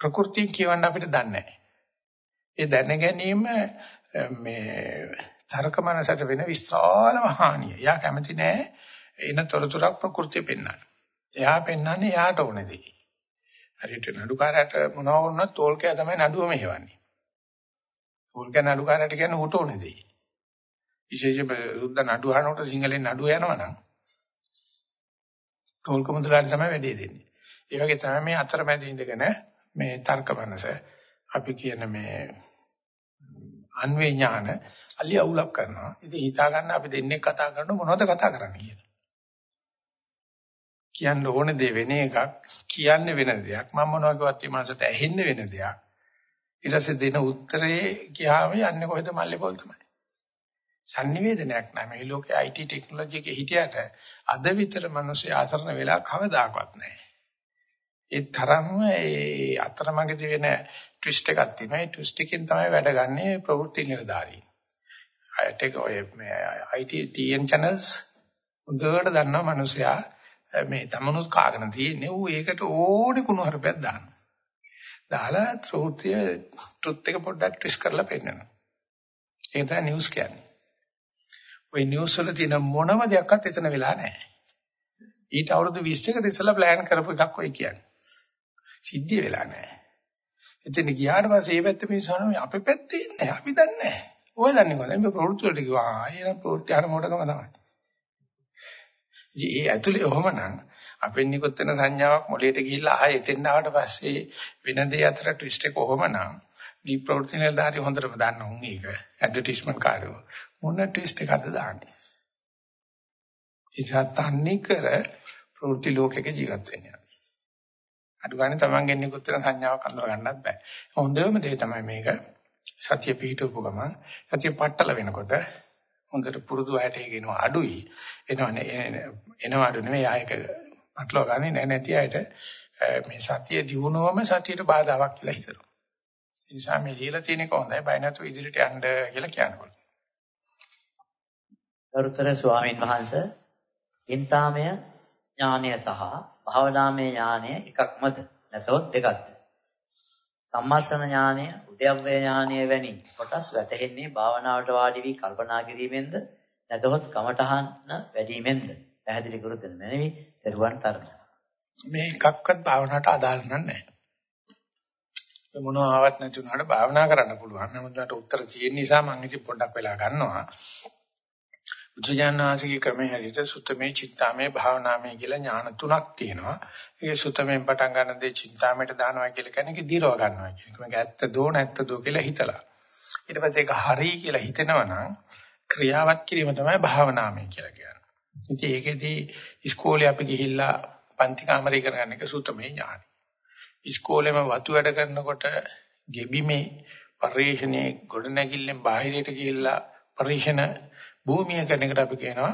ප්‍රകൃතිය කියවන්න අපිට දන්නේ නැහැ. ඒ දැන ගැනීම මේ තර්ක මනසට වෙන විශාලම හානිය. එයා කැමති නෑ එන තොරතුරක් ප්‍රകൃතිය පෙන්වන්න. එයා පෙන්වන්නේ එයාට ඕන දේ. හරියට නඩුකාරයට මොනවා වුණත් තෝල්කයා තමයි නඩුව මෙහෙවන්නේ. තෝල්කයා නඩුකාරයට කියන්නේ ඌට ඕන දේ. විශේෂයෙන්ම රුද්ද නඩුව අහනකොට සිංහලෙන් නඩුව යනවා නම් තෝල්ක මුදලාට තමයි වැඩේ දෙන්නේ. ඒ වගේ තමයි මේ අතරමැද ඉඳගෙන මේ තර්ක මනස අපි කියන මේ අන්වේ ඥාන අලි අවුලක් කරනවා. ඉතින් හිතා ගන්න අපි දෙන්නේ කතා කරනකොට මොනවද කතා කරන්නේ කියලා. කියන්න ඕන දේ වෙන එකක්, කියන්නේ වෙන දෙයක්. මම මොනවා කිව්වත් මේ මාසට ඇහෙන්න වෙන දෙයක්. ඊට පස්සේ දෙන උත්තරේ කියාම යන්නේ කොහෙද මල්ලේ පොල් තමයි. sannivedanayak නෑ මේ ලෝකේ IT ටෙක්නොලොජි එකේ හිටියට අද විතර මිනිස්සු ආසරණ වෙලා කවදාකවත් නෑ. ඒ තරම්ම ඒ අතරමඟදී වෙන ට්විස්ට් එකක් තියෙනවා. ඒ ට්විස්ට් එකෙන් තමයි වැඩ ගන්නේ ප්‍රවෘත්ති නිලධාරී. ටෙක් ඔය මේ IT TN channels හොඳට දන්නා මිනිසයා මේ තමනුත් කාගෙන තියෙන්නේ ඌ ඒකට ඕනේ කුණු හරපයක් දානවා. දාලා ත්‍ෘත්‍ය ට්‍රුත් එක පොඩ්ඩක් ට්විස්ට් කරලා පෙන්නනවා. ඒක තමයි නිවුස් කියන්නේ. ওই නිවුස් වල තියෙන මොනම දෙයක්වත් එතන වෙලා නැහැ. ඊට අවුරුදු 20කට ඉස්සෙල්ලා ප්ලෑන් කරපු එකක් ඔය කියන්නේ. සිද්ධ වෙලා නැහැ. එතන ගියාට පස්සේ මේ පැත්ත මිනිස්සුන අපේ පැත්තේ ඉන්නේ අපි දන්නේ නැහැ. ඔය දන්නේ කොහොමද? මේ ප්‍රවෘත්ති වලට කිව්වා. ආ එහෙනම් ප්‍රවෘත්ති අර මොඩකම තමයි. ඉතින් ඒ ඇතුලේ ඔහමනම් අපෙන් නිකුත් වෙන සංඥාවක් මොළයට ගිහිල්ලා ආයෙ එතෙන් ආවට පස්සේ වෙන දේ අතර ට්විස්ට් එක කොහොමනම් මේ ප්‍රවෘත්ති නිලධාරි හොඳටම දන්න උන් ඒක ඇඩ්වර්ටයිස්මන්ට් කාර්යෝ මොන ට්විස්ට් එකක්ද දාන්නේ ඉතින් තන්නේ කර ප්‍රවෘත්ති ලෝකයක ජීවත් වෙන්නේ අඩු ගන්න තමන්ගෙන් නිකුත් වෙන සංඥාවක් අඳුර ගන්නත් බෑ. හොඳම දේ තමයි මේක. සතිය පිහිටවපු ගමන් සතිය පట్టල වෙනකොට හොඳට පුරුදු ඇයට ඒකිනවා අඩුයි. එනවනේ එනවා අඩු නෙමෙයි ආයක පටලවා ගන්නේ නැහැ නැති අයට මේ සතිය දිනුවම සතියට බාධාවක් කියලා හිතනවා. ඒ නිසා මේ ලියලා තියෙන එක හොඳයි බය නැතුව ඉදිරියට යන්න කියලා කියනවා ගරුතර ස්වාමින් වහන්සේ චින්තාමය ඥානය සහ භාවනාමය ඥානය එකක්මද නැතොත් දෙකක්ද සම්මාසන ඥානය, උද්‍යව්‍ය ඥානය වැනි කොටස් වැටහෙන්නේ භාවනාවට වාඩි වී කල්පනා කිරීමෙන්ද නැතහොත් කමඨහන වැඩිමෙන්ද පැහැදිලි කර දෙන්න මැනවි දරුවන් තරණ. මේ එකක්වත් භාවනාවට අදාළ නැහැ. මොනවා ආවත් නැති උනාට භාවනා කරන්න පුළුවන්. නමුත් මට උත්තර තියෙන නිසා මම ඉතින් පොඩ්ඩක් වෙලා ගන්නවා. බුදුජානනාංශිකේ ක්‍රමයේ හැටියට සුත්තමේ චින්තාමේ භාවනාමේ කියලා ඥාන තුනක් තියෙනවා. ඒ සුත්තමෙන් පටන් ගන්න දේ චින්තාමේට දානවා කියලා කියන්නේ ඒක දිරව ගන්නවා කියන එක. මේක ඇත්ත දෝ නැත්ත දෝ කියලා හිතලා. ඊට පස්සේ ඒක හරි කියලා හිතෙනවා නම් ක්‍රියාවත් කිරීම තමයි භාවනාමය කියලා කියන්නේ. ඉතින් ඒකෙදී ඉස්කෝලේ අපි ගිහිල්ලා පන්ති කාමරේ කරගන්න එක සුත්තමේ ඥානයි. ඉස්කෝලේම වතු වැඩ කරනකොට ගෙබිමේ පරිශ්‍රණයේ ගොඩනැගිල්ලෙන් බාහිරයට ගිහිල්ලා පරිශ්‍රණ භූමිය කරන එකට අපි කියනවා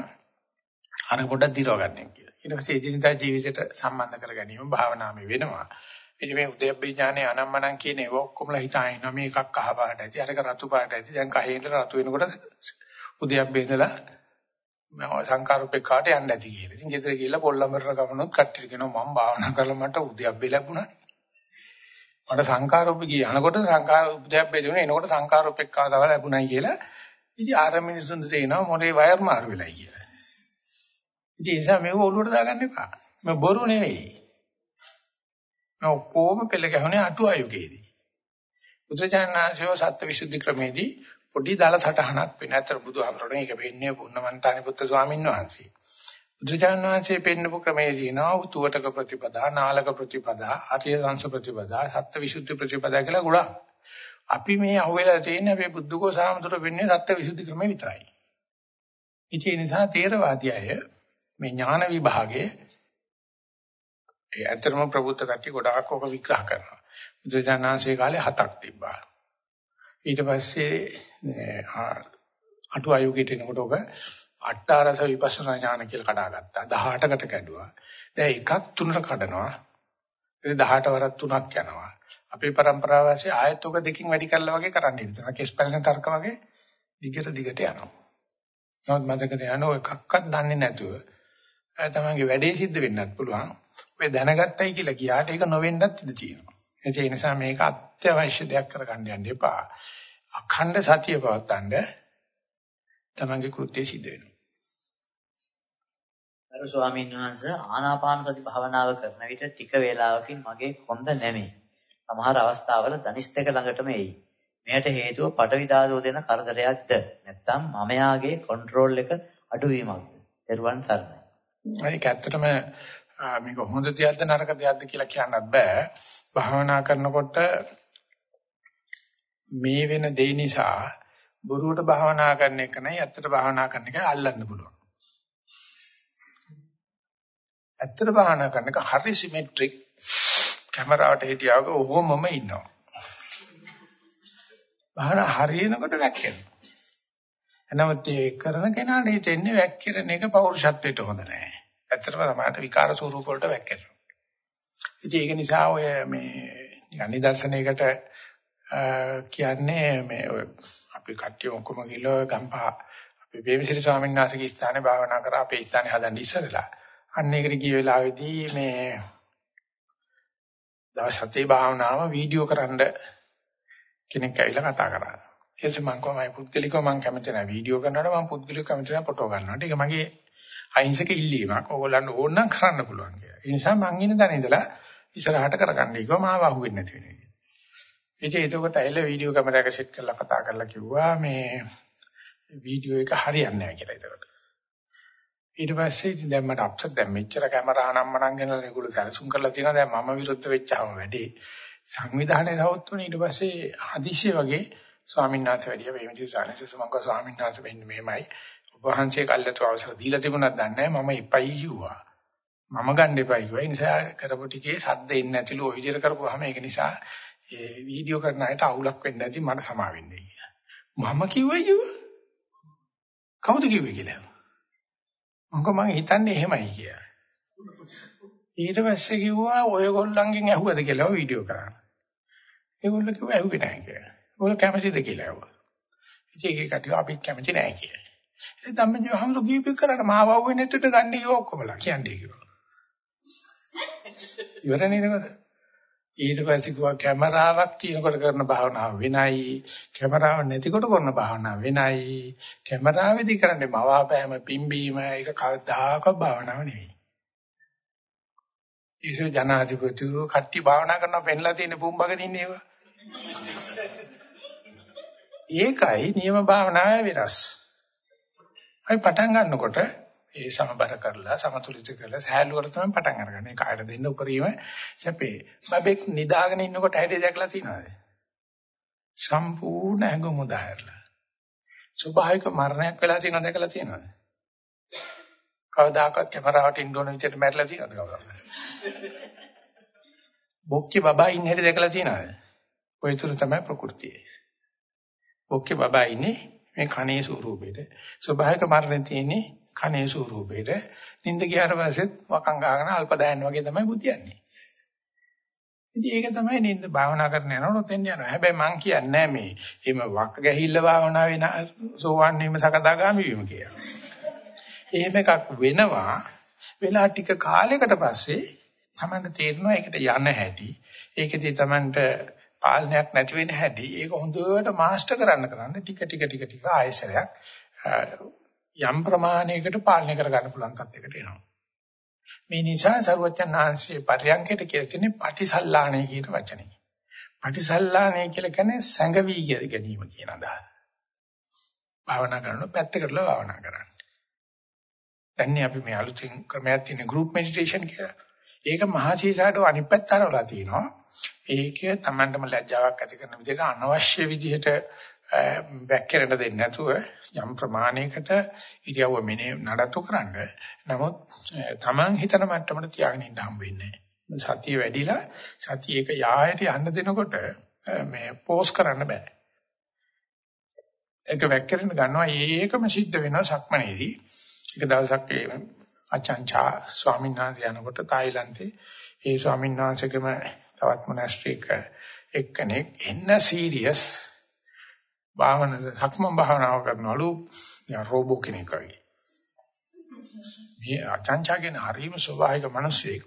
අර පොඩක් දිරව ගන්න කියලා. ඊට පස්සේ එදිනදා ජීවිතයට සම්බන්ධ කර ගැනීම භාවනාමය වෙනවා. ඉතින් මේ උද්‍යප්පේ ඥානේ අනම්මනම් කියන ඒවා ඔක්කොමලා හිතාගෙන මේ එකක් අහ පාට ඇති අරක රතු පාට ඇති දැන් කහේ ඉඳලා රතු වෙනකොට උද්‍යප්පේ ඉඳලා මම සංකාරූපේ කාට යන්න ඇති කියලා. ඉතින් ගෙදර ගිහිල්ලා පොල්ලම්බරට ගමනොත් කට්ටිය කියනවා මම භාවනා කරලා මට උද්‍යප්පේ ලැබුණා. මට සංකාරූපේ ගිය යනකොට සංකාර උද්‍යප්පේ දුන්නේ එනකොට සංකාරූපේ කාටව ලැබුණයි කියලා. ඉතින් ආර මිනිසුන් දෙනවා මොනේ වයර් මාරු වෙලයි කියලා. ඉතින් ඒ නිසා මේක ඔළුවට දාගන්න එපා. මේ බොරු නෙවෙයි. මේ ඔක්කොම පෙළ ගැහුනේ අටුවායුගේදී. බුදුචානන්සේව සත්‍යවිසුද්ධි ක්‍රමේදී පොඩි දල සටහනක් වෙන අතර බුදුහාමරණ ඒක වෙන්නේ පුන්නමන්තානි පුත්තු ස්වාමීන් වහන්සේ. බුදුචානන් වහන්සේ පෙන්නපු ක්‍රමේදී නා උතුවටක ප්‍රතිපදා, නාලක ප්‍රතිපදා, ආර්ය සංස ප්‍රතිපදා, සත්‍යවිසුද්ධි ප්‍රතිපදා කියලා ගොඩක්. අපි මේ අහුවෙලා තියෙන අපේ බුද්ධකෝ සාමතුර වෙන්නේ සත්‍යවිසුද්ධි ක්‍රමේ විතරයි. ඒ නිසා තේරවාදී අය මේ ඥාන විභාගයේ ඒ ඇත්තටම ප්‍රබුද්ධ කට්ටිය ගොඩාක් ඔක විග්‍රහ කරනවා. බුදුජානනාංශයේ කාලේ හතක් තිබ්බා. ඊට පස්සේ අටු ආයුගයට එනකොට ඔක අට්ඨාරස විපස්සනා ඥාන කියලා කඩාගත්තා. 18කට කැඩුවා. දැන් එකක් තුනට කඩනවා. ඉතින් 18 වරක් තුනක් යනවා. අපේ પરම්පරාව ඇස්සේ ආයත් ඔක දෙකින් වැඩි කරලා වගේ කරන්න ඉන්නවා. කෙස් පැලෙන තර්ක වගේ දිගට දිගට යනවා. නමුත් මතකද යන ඔය එකක්වත් දන්නේ නැතුව තමන්ගේ වැඩේ සිද්ධ වෙන්නත් පුළුවන්. ඔය දැනගත්තයි කියලා කියාට ඒක නොවෙන්නත් ඉඩ තියෙනවා. ඒ නිසා මේක අත්‍යවශ්‍ය දෙයක් කරගන්න යන්න එපා. අඛණ්ඩ සතිය පවත්තන්න තමන්ගේ කෘත්‍යය සිද්ධ වෙනවා. අර ස්වාමීන් වහන්සේ ආනාපාන සති භාවනාව කරන විට ටික වේලාවකින් මගේ කොන්ද නැමේ. සමහර අවස්ථාවල ධනිස් දෙක ළඟටම එයි. මෙයට හේතුව පටවි දාදෝ දෙන කරදරයක්ද නැත්නම් මමයාගේ කන්ට්‍රෝල් එක අඩුවීමක්ද? දරුවන් සරණයි. ඒක ඇත්තටම මේක හොඳ දෙයක්ද නරක දෙයක්ද කියලා කියන්නත් බෑ. භාවනා කරනකොට මේ වෙන දේ නිසා බොරුවට භාවනා කරන එක නයි ඇත්තට භාවනා කරන එක අල්ලන්න පුළුවන්. ඇත්තට භාවනා කරන එක හරි සිමෙට්‍රික් කැමරාවට හිටියාවක ඔහොමම ඉන්නවා. භාවනා හරියනකොට වැක්කෙනවා. එනමුත් ඒ කරන කෙනාට හිතෙන්නේ වැක්කිරන එක පෞරුෂත්වයට හොඳ නෑ. ඇත්තටම තමයි විකාර ස්වරූප වලට වැක්කෙනවා. ඉතින් ඒක නිසා ඔය මේ නිකන් නිදර්ශනයකට කියන්නේ මේ අපි කට්ටිය ඔක්කොම ගිහලා ගම්පහ අපි බේමිසිරි ස්වාමීන් වහන්සේගේ ස්ථානේ භාවනා කරා අපේ ස්ථානේ හදන්න ඉස්සරලා. අන්න ඒකට ගිය වෙලාවේදී මේ දවස් හතේ භාවනාව වීඩියෝ කරන්න කෙනෙක් ඇවිල්ලා කතා කරා. ඊටසේ මම කොහොමයි පුද්ගලිකව මම කැමති නැහැ වීඩියෝ කරනවට මම පුද්ගලිකව කැමති නැහැ ෆොටෝ ගන්නවට. ඒක මගේ අහිංසක ඉල්ලීමක්. ඕගොල්ලන්ට ඕන නම් කරන්න පුළුවන් කියලා. ඒ නිසා මං ඉන්න තැන ඉඳලා ඉස්සරහට කරගන්න කිව්වා මාව අහුවෙන්නේ නැති වෙන විදිහට. ඉතින් එතකොට ඇවිල්ලා වීඩියෝ කැමරාවක සෙට් කරලා කතා කරලා කිව්වා මේ වීඩියෝ එක හරියන්නේ නැහැ කියලා එතකොට. ඊට පස්සේ ඉතින් දැන් මට අප්සෙට් දැන් මෙච්චර කැමරා නම්මනම් ගෙනලා ඒගොල්ලෝ සැලසුම් කරලා තියෙනවා. දැන් මම විරුද්ධ වෙච්චාම වැඩේ සංවිධානයේ සවුත්තුනේ ඊට පස්සේ හදිස්සිය වගේ ස්වාමීන් වහන්සේ වැඩිය වේමිති සානසස මං කව ස්වාමීන් වහන්සේ වෙන්නේ මෙහෙමයි. ඔබ වහන්සේ කල්ලාතු අවසර දීලා තිබුණත් දන්නේ මම එපයි කිව්වා. මම ගන්න එපයි කිව්වා. ඒ නිසා කරපු ටිකේ සද්ද එන්නේ නැතිලු ওই විදිහට කරපුවාම ඒක නිසා ඒ වීඩියෝ කරන අයට අවුලක් වෙන්නේ නැති මට සමා වෙන්නේ කියලා. මම කිව්වයි කිව්වා. කවුද කිව්වේ කියලා? මම මං හිතන්නේ එහෙමයි කියලා ඊට පස්සේ කිව්වා ඔයගොල්ලන්ගෙන් ඇහුවද කියලා වීඩියෝ කරා ඒගොල්ලෝ කිව්වා ඇහුවේ නැහැ කියලා ඔයගොල්ලෝ කැමතිද කියලා ඇහුවා. ඉතින් ඒක කටිය අපිත් කැමති නැහැ කියලා. ඒ ධම්මජීව හමුදු කීපෙක කරාට මාව වුවේ නැතුට ගන්න කිව්වා ඔක්කොමලා කියන්නේ කිව්වා. ඉවරනේ නේද? ඊට පස්සේ කිව්වා කැමරාවක් තියෙනකොට කරන භාවනාව වෙනයි කැමරාව නැතිකොට කරන භාවනාව වෙනයි. කැමරාවේදී කරන්නේ මවාපෑම පිම්බීම ඒක කවදාකවත් භාවනාව නෙවෙයි. ඒසෝ ජනාධිපතිවරු කට්ටි භාවනා කරනවා පෙන්ලා තියෙන පුම්බගෙන ඉන්නේ ඒවා. ඒකයි නියම භාවනාවේ වෙනස්. අපි පටන් ගන්නකොට ඒ සමබර කරලා සමතුලිත කරලා සහැල්ලුවට තමයි පටන් අරගන්නේ. කායට දෙන්න උපරිම සැපේ. බබෙක් නිදාගෙන ඉන්නකොට හැටි දැකලා තියෙනවද? සම්පූර්ණ ඇඟ මුදාහැරලා. ස්වභාවික මරණයක් වෙලා තියෙනවද දැකලා තියෙනවද? කවදාකවත් කැමරාවට ඉන්න ඕන විදිහට මැරිලා තියෙනවද කවදාවත්? බොක්කේ බබා ඉන්න හැටි දැකලා තියෙනවද? ඔය තුරු තමයි ප්‍රകൃතිය. ඔක්කේ බබා ඉන්නේ මේ කනේ ස්වරූපෙට. ස්වභාවික මරණය තියෙන්නේ කනේ ස්වරූපෙට. නිින්ද ගියාට පස්සෙත් වකං ගහගෙන අල්ප දාන්න වගේ තමයි බුදියන්නේ. ඉතින් ඒක තමයි නිින්ද භාවනා කරන යනකොට එන්න යනවා. හැබැයි මං කියන්නේ මේ එහෙම වක්ක ගැහිල්ල භාවනාවේ සෝවන් වීම සකදාගාමි වීම කියලා. එහෙම එකක් වෙනවා. වෙලා ටික කාලයකට පස්සේ තමන්ට තේරෙනවා ඒකට යන හැටි. ඒකෙදී තමන්ට පාලනයක් නැති වෙන හැටි. ඒක හොඳට මාස්ටර් කරන්න කරන්න ටික ටික ටික ටික ආයසරයක් යම් ප්‍රමාණයකට පාලනය කරගන්න පුළුවන් තත්යකට එනවා. මේ නිසා සරුවචන් ආංශයේ පරියන්කයට කියලා තියෙන්නේ පටිසල්ලාණය කියන වචනේ. පටිසල්ලාණය කියලා කියන්නේ සංගවි ගැනීම කියන අදහස. භාවනා කරනකොට පැත්තකටලා භාවනා කරන්න. දැන් අපි මේ අලුතින් ක්‍රමයක් තියෙන group meditation කියලා. ඒක මහසීසාට අනිත් පැත්ත අරවලා තිනවා. ඒකේ Tamandම ලැජ්ජාවක් ඇති කරන විදිහට අනවශ්‍ය විදිහට වැක්කිරෙන්න දෙන්නේ නැතුව යම් ප්‍රමාණයකට ඉරියව්ව මෙනේ නඩත්තු කරන්න. නමුත් Taman හිතන මට්ටමට තියාගෙන ඉන්න හම්බ වෙන්නේ සතිය වැඩිලා සතිය එක යායට යන්න දෙනකොට මේ පෝස් කරන්න බෑ. ඒක වැක්කිරෙන්න ගන්නවා ඒකම සිද්ධ වෙනවා සක්මනේදී. එක දවසක් ඒ අචංචා ස්වාමීන් වහන්සේ යනකොට තායිලන්තේ ඒ ස්වාමීන් වහන්සේගම තවත් මොනාස්ට්‍රික එක්කෙනෙක් එන්න සීරියස් භාවන සක්මන් භාවනාව කරනවලු රෝබෝ කෙනෙක් වගේ. මේ අචංචාගෙන හරීම ස්වභාවික මිනිස්සෙක්.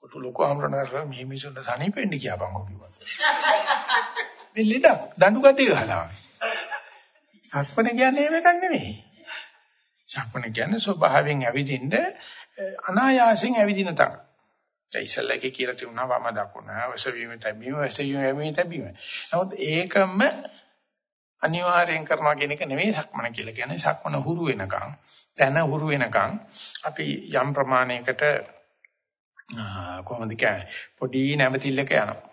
කොට ලොකු අමරණර මේ මිනිසුන්ට සනීපෙන්න කියපන් කිව්වා. මේ ලෙඩ දඬු ගැටි ගහලා. සක්මන කියන්නේ මේක නෙමෙයි. සක්මන කියන්නේ ස්වභාවයෙන් ඇවිදින්න අනායාසයෙන් ඇවිදින තරම්. ඒ ඉස්සල්ලාගේ කියලා තියුණා වම දකුණ වසවීම තැබීම වසවීම තැබීම. නමුත් ඒකම අනිවාර්යෙන් කරනවා කියන එක නෙවෙයි සක්මන කියලා කියන්නේ. සක්මන හුරු වෙනකන් තන හුරු වෙනකන් අපි යම් ප්‍රමාණයකට කොහොමද කියන්නේ? පොඩි නැවතිල්ලක යනවා.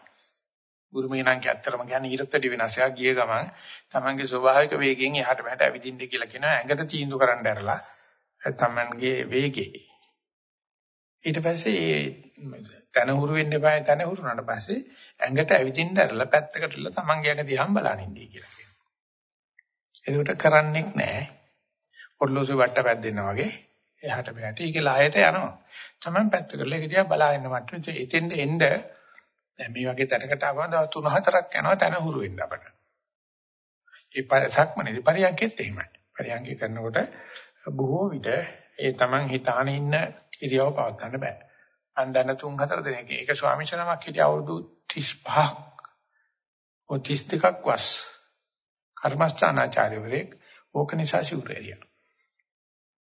ගුරුමේ නම් ඇත්තටම කියන්නේ ඊටතරි වෙනසක් ගිය ගමන් තමන්ගේ ස්වභාවික වේගයෙන් එහාට මෙහාට ඇවිදින්න කියලා කියනවා. ඇඟට තීන්දුව කරන්න ඇරලා තමන්ගේ වේගේ ඊට පස්සේ තන හුරු වෙන්න එපා තන හුරුනාට පස්සේ ඇඟට ඇවිදින්න ඇරලා පැත්තකටලා තමන්ගේ ඇඟ දිහා බලන ඉන්නේ කියලා ඒකට කරන්නේක් නැහැ. පොඩ්ලෝසෙ වට පැද්දෙනා වගේ එහාට මෙහාට ඒකේ ලායට යනවා. තමයි පැත්ත කරලා ඒක දිහා බලාගෙන මට එතෙන්ද එන්න දැන් මේ වගේ තැනකට ආවම දවස් 3-4ක් යනවා තන හුරු වෙන්න අපට. ඒ සක්මනේදී පරියන්කෙත් එහෙමයි. පරියන්කේ කරනකොට බොහෝ විට ඒ Taman හිතාන ඉන්න ඉරියව පවත් ගන්න බෑ. මම දන්න 3-4 දෙනෙක් ඒක ස්වාමීන් වහන්සේ නමක් හිටිය අවුරුදු 35ක් ඔ 32ක් වස් කර්මස්ථානාචාර්යවරයෙක් ඕක නිසා සිවුරේරියා.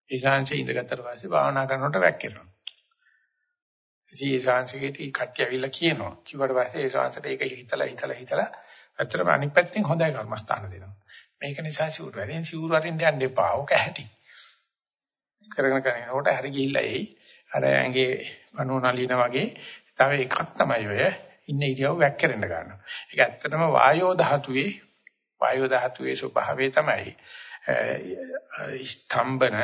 ඒ ශාංශේ ඉඳගත්තට පස්සේ භාවනා කරනකොට වැක්කිරෙනවා. ඉතින් ඒ ශාංශෙට කට්ටිය ඇවිල්ලා කියනවා. කිව්වට පස්සේ ඒ ශාංශට ඒක හිතලා හිතලා හිතලා ඇත්තටම අනිත් පැත්තෙන් හොඳයි කර්මස්ථාන දෙනවා. මේක නිසා සිවුර වැඩෙන් සිවුර අරින්න යන්න එපා. ඕක ඇහැටි. කරගෙන කරනකොට හරි ගිහිල්ලා එයි. අර ඇඟේ පණුනලින වගේ තව එකක් තමයි ඔය ඉන්න ඉරියව් වැක්කිරෙන්න ගන්නවා. ඒක ඇත්තටම වායෝ ධාතුවේ වායු ධාතුවේ ස්වභාවය තමයි ස්තම්භන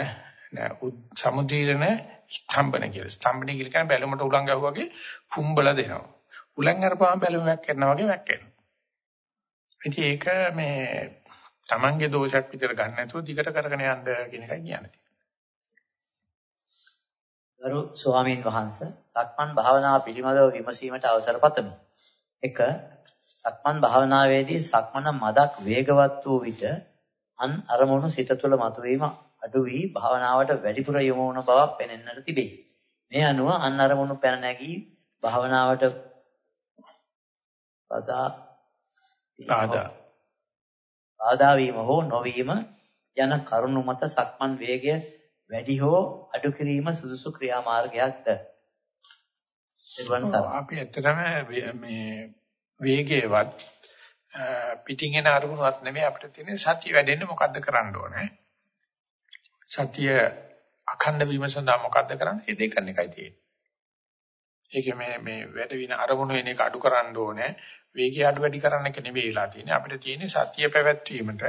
සමුදීරණ ස්තම්භන කියලා. ස්තම්භන කියලා කියන්නේ බැලුමට උලං ගැහුවා වගේ කුඹල දෙනවා. උලං අරපුවාම බැලුමක් කරනවා වගේ වැක්කෙනවා. ඉතින් ඒක මේ Tamange දෝෂයක් විතර ගන්න නැතුව දිගට කරගෙන යන්න කියන එකයි කියන්නේ. ගරු ස්වාමීන් වහන්සේ සක්මන් භාවනාව පිළිබඳව විමසීමට අවසර පතමි. 1 සක්මන් භාවනාවේදී සක්මන මදක් වේගවත් වූ විට අන් අරමුණු සිත තුළ මතුවීම අඩු වී භාවනාවට වැඩිපුර යොමු වන බවක් පෙනෙන්නට තිබේ. මේ අනුව අන් අරමුණු පැන නැගී භාවනාවට ආදා ආදා වීම හෝ නොවීම යන කරුණු මත සක්මන් වේගය වැඩි හෝ අඩු කිරීම සුදුසු ක්‍රියාමාර්ගයක්ද? අපි ඇත්තටම මේ වේගයවත් පිටින් එන අරමුණක් නෙමෙයි අපිට තියෙන්නේ සතිය වැඩෙන්න මොකද්ද කරන්න ඕනේ. සතිය අඛණ්ඩ වීම සඳහා මොකද්ද කරන්නේ? ඒ දෙකන් එකයි තියෙන්නේ. ඒකේ මේ මේ වැඩ වින අරමුණු එන එක අඩු කරන්න ඕනේ. වේගය අඩු වැඩි කරන්න එක නෙවෙයි වෙලා තියෙන්නේ. අපිට තියෙන්නේ සතිය පැවැත්වීමට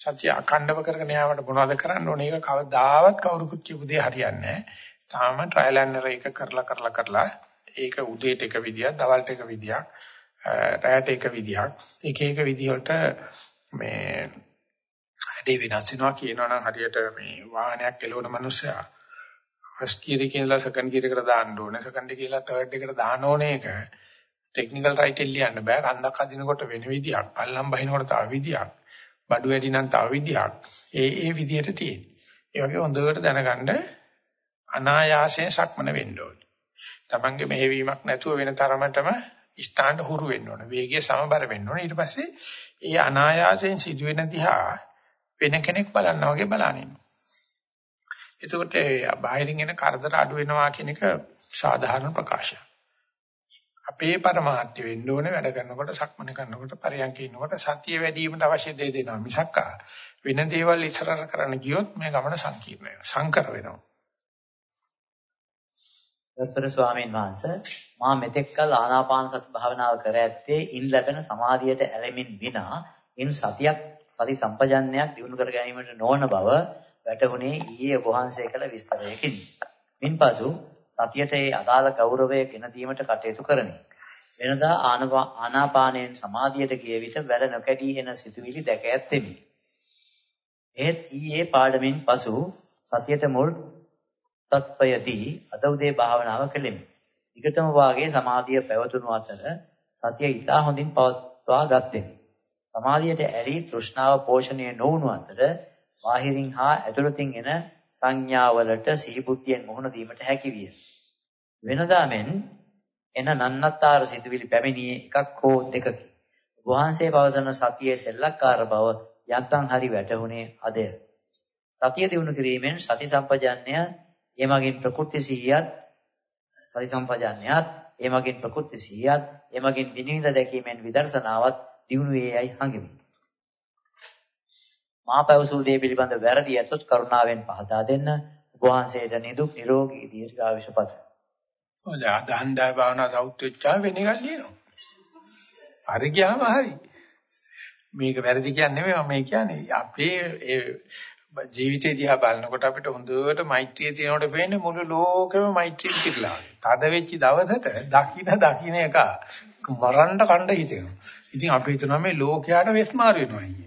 සතිය අඛණ්ඩව කරගෙන යාමට මොනවද කරන්න ඕනේ? ඒක කවදාවත් කවුරුකුත් කියපු දේ හරියන්නේ නැහැ. තාම ට්‍රයිල් ඇන්ඩ් එක කරලා කරලා කරලා ඒක උදේට එක විදියක් දවල්ට එක විදියක් රැයට එක විදිහක්. එක එක විදිහකට මේ හැඩේ වෙනස් වෙනවා කියනවා නම් හරියට මේ වාහනයක් එලවන මිනිස්සයා ෆස්ට් ගියර් එකේ ඉඳලා සෙකන්ඩ් ගියර් එකට දාන්න ඕනේ. සෙකන්ඩ් එකේ ඉඳලා තර්ඩ් එකට දාන්න ඕනේ එක ටෙක්නිකල් රයිට් එක ලියන්න බෑ. කන්දක් අදිනකොට වෙන විදියක් පල්ලම් බහිනකොට තව විදියක් බඩු වැඩි නම් තව විදියක් ඒ ඒ විදියට තියෙන. ඒ වගේ හොඳට දැනගන්න අනායාසයෙන් සක්මන වෙන්න ඕනේ. Tamange මෙහෙවීමක් නැතුව වෙන තරමටම ස්ථාන හුරු වෙන්න ඕනේ. වේගය සමබර වෙන්න ඕනේ. ඊට පස්සේ ඒ අනායාසයෙන් සිදුවෙන දිහා වෙන කෙනෙක් බලනවා වගේ බලනින්න. එතකොට බාහිරින් එන කරදර අඩු වෙනවා කියන එක සාධාරණ ප්‍රකාශයක්. අපේ પરමාර්ථය වෙන්න ඕනේ වැඩ කරනකොට සක්මන කරනකොට පරියන්ක ඉන්නකොට සතිය වැඩි වීමට අවශ්‍ය දේ දෙනවා මිසක් වෙන දේවල් ඉස්සරහ කරන්න ගියොත් මේ ගමන සංකීර්ණ වෙනවා සංකර වෙනවා. දස්තර ස්වාමීන් වහන්සේ මා මෙතෙක්කල් ආනාපාන සති භාවනාව කර ඇත්තේ ඉන් ලැබෙන සමාධියට ඇලෙමින් විනා ඉන් සතියක් සති සම්පජන්ණයක් දිනු කර ගැනීමට නොවන බව වැටහුණේ ඊයේ වහන්සේ කළ විස්තරයකින්. මින්පසු සතියට ඒ අදාළ ගෞරවය ගෙන දීමට කටයුතු කරමි. වෙනදා ආනාපානයෙන් සමාධියට ගිය විට වැඩ නොකැඩී එන සිතුවිලි දැක ඇත්තෙමි. එහෙත් ඊයේ පාඩමින් පසු සතියට මුල් තත්වයේදී අද උදේ භාවනාව කළෙමි. ඊකටම වාගේ සමාධිය පැවතුණු අතර සතිය ඉතා හොඳින් පවත්වා ගත්තෙමි. සමාධියට ඇලී තෘෂ්ණාව පෝෂණය නොවුණු අතර බාහිරින් හා ඇතුළතින් එන සංඥාවලට සිහිබුද්ධියෙන් මුහුණ දීමට හැකි විය. වෙනදා මෙන් එන නන්නත්තර සිතුවිලි පැමිණියේ එකක් හෝ දෙකකි. වහන්සේ පවසන සතියේ සෙල්ලක්කාර බව යන්තම් හරි වැටහුණේ අදය. සතිය දිනු කිරීමෙන් සති සම්පජන්ණය එමගින් ප්‍රකෘති සිහියත් සති සම්පජන්ණයත් එමගින් ප්‍රකෘති සිහියත් එමගින් විනිවිද දැකීමෙන් විදර්ශනාවත් දිනු වේයයි හඟෙමි. මා පැවසූ දේ පිළිබඳ වැරදි ඇතොත් කරුණාවෙන් පහදා දෙන්න. ඔබ වහන්සේට නිදුක් නිරෝගී දීර්ඝායුෂ පත. ඔය දහන්දා භාවනා සෞත් වෙච්චා වෙන එකක් ලියනවා. හරි ගියාම හරි. මේක වැරදි කියන්නේ නෙමෙයි මම කියන්නේ අපේ ඒ ජීවිතය දිහා බලනකොට අපිට හොඳට මෛත්‍රිය තියෙනකොට පේන්නේ මුළු ලෝකෙම මෛත්‍රිය පිටලා. තද වෙච්ච දවසට දකින්න දකින්න එක මරන්න කණ්ඩ හිතෙනවා. ඉතින් අපි හිතනවා මේ ලෝකයට වෙස්මාරු වෙනවා කියන්නේ.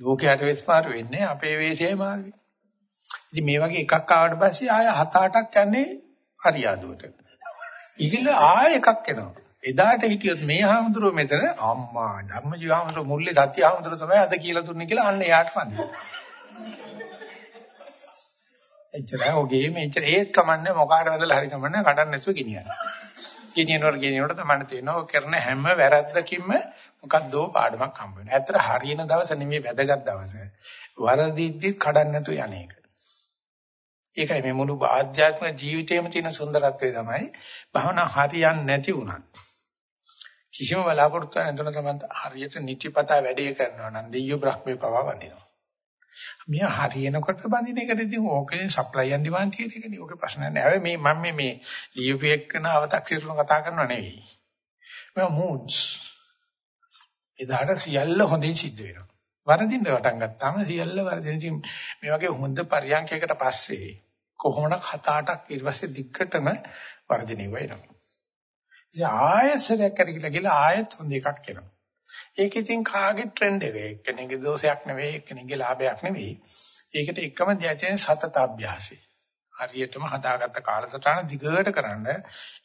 ලෝකයට වෙස්පාරු වෙන්නේ අපේ වේශයයි මාර්ගය. ඉතින් මේ වගේ එකක් ආවට පස්සේ ආය හත අටක් යන්නේ හරියාදුවට. ඊගිල ආය එකක් එනවා. එදාට හිටියොත් මේ හාමුදුරුවෝ මෙතන අම්මා ධම්මජීව හාමුදුරුවෝ මුල්ලේ සත්‍ය හාමුදුරුවෝ තමයි අද කියලා දුන්නේ කියලා අන්න එයාට වන්දි. එච්චරයි ඔගේ මෙච්චර ඒත් කමන්නේ මොකාට වැදලා හරි කමන්නේ කඩන්න නැතුව ගෙනියන්න. ගෙනියනවට ගෙනියනවට තමයි තේරෙනවා කරන හැම වැරද්දකින්ම මොකක්දෝ පාඩමක් හම්බ වෙනවා. ඇත්තට හරියන දවස නෙමෙයි වැදගත් දවස. වරදිද්දි කඩන්න නැතුව යන්නේක. ඒකයි මේ මුළු ආධ්‍යාත්මික ජීවිතේම තියෙන සුන්දරත්වය තමයි භවනා හරියන්නේ නැති වුණත්. කිසිම බලාපොරොත්තු නැතුන තමයි හරියට නිතිපතා වැඩේ කරනවා නම් දෙයියෝ බ්‍රහ්මේ පවා වඳිනවා. මිය හරියනකොට බඳින එකට ඉතින් ඕකේ සප්ලයි ඇන් ඩිමාන්ඩ් කියන එකනේ. ඕකේ ප්‍රශ්න නැහැ. මේ මම මේ මේ ලියුපු එක්කන අව탁සිරුන කතා කරනව නෙවෙයි. මේ moods. එදාට සියල්ල හොඳින් සිද්ධ වෙනවා. වරදින්න වටන් ගත්තාම සියල්ල වරදින. ඉතින් මේ වගේ හොඳ පරියන්කයකට පස්සේ කොහොමද හත අටක් ඊට පස්සේ දිග්ගටම වර්ධනය වෙනවා. ඉතින් ආයෙත් කරකිලා ගිහලා ආයෙත් හොඳ එකක් එනවා. ඒක ඉතින් කාගේ ට්‍රෙන්ඩ් එක. එක්කෙනෙක්ගේ දෝෂයක් නෙවෙයි, එක්කෙනෙක්ගේ ලාභයක් නෙවෙයි. ඒකට එකම දෙයයන් සතත අභ්‍යාසය. හරියටම හදාගත්ත කාලසටහන දිගට කරන්න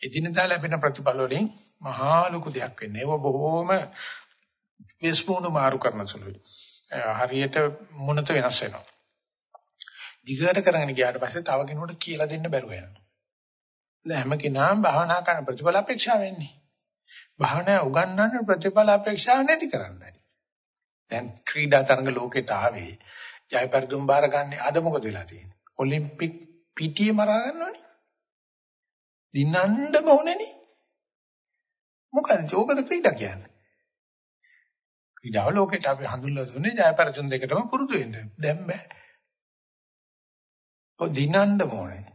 එදිනදා ලැබෙන ප්‍රතිඵල වලින් මහා ලොකු දෙයක් වෙන්නේ. ඒක බොහොම විස්මුණු මාරු කරන සුළුයි. හරියට මුණත වෙනස් වෙනවා. දිගට කරගෙන ගියාට පස්සේ තව කෙනෙකුට කියලා දෙන්න බැරුව යනවා. දැන් හැම කෙනාම භාවනා කරන ප්‍රතිඵල අපේක්ෂා වෙන්නේ. භාවනා උගන්වන්න ප්‍රතිඵල අපේක්ෂාව නැති කරන්නයි. දැන් ක්‍රීඩා තරඟ ලෝකෙට ආවේ ජය පරිදුම් බාර ගන්න අද මොකද වෙලා තියෙන්නේ? ඔලිම්පික් පිටිය මරා ගන්නවනේ. දිනන්නම ඕනේනේ. මොකද ඕකද ක්‍රීඩා කියන්නේ? ක්‍රීඩාව ලෝකෙට අපි හඳුන්වලා දුන්නේ ජය පරිදුම් දෙකටම පුරුදු වෙන්න. දැන් බෑ. ඔය දිනන්න ඕනේ.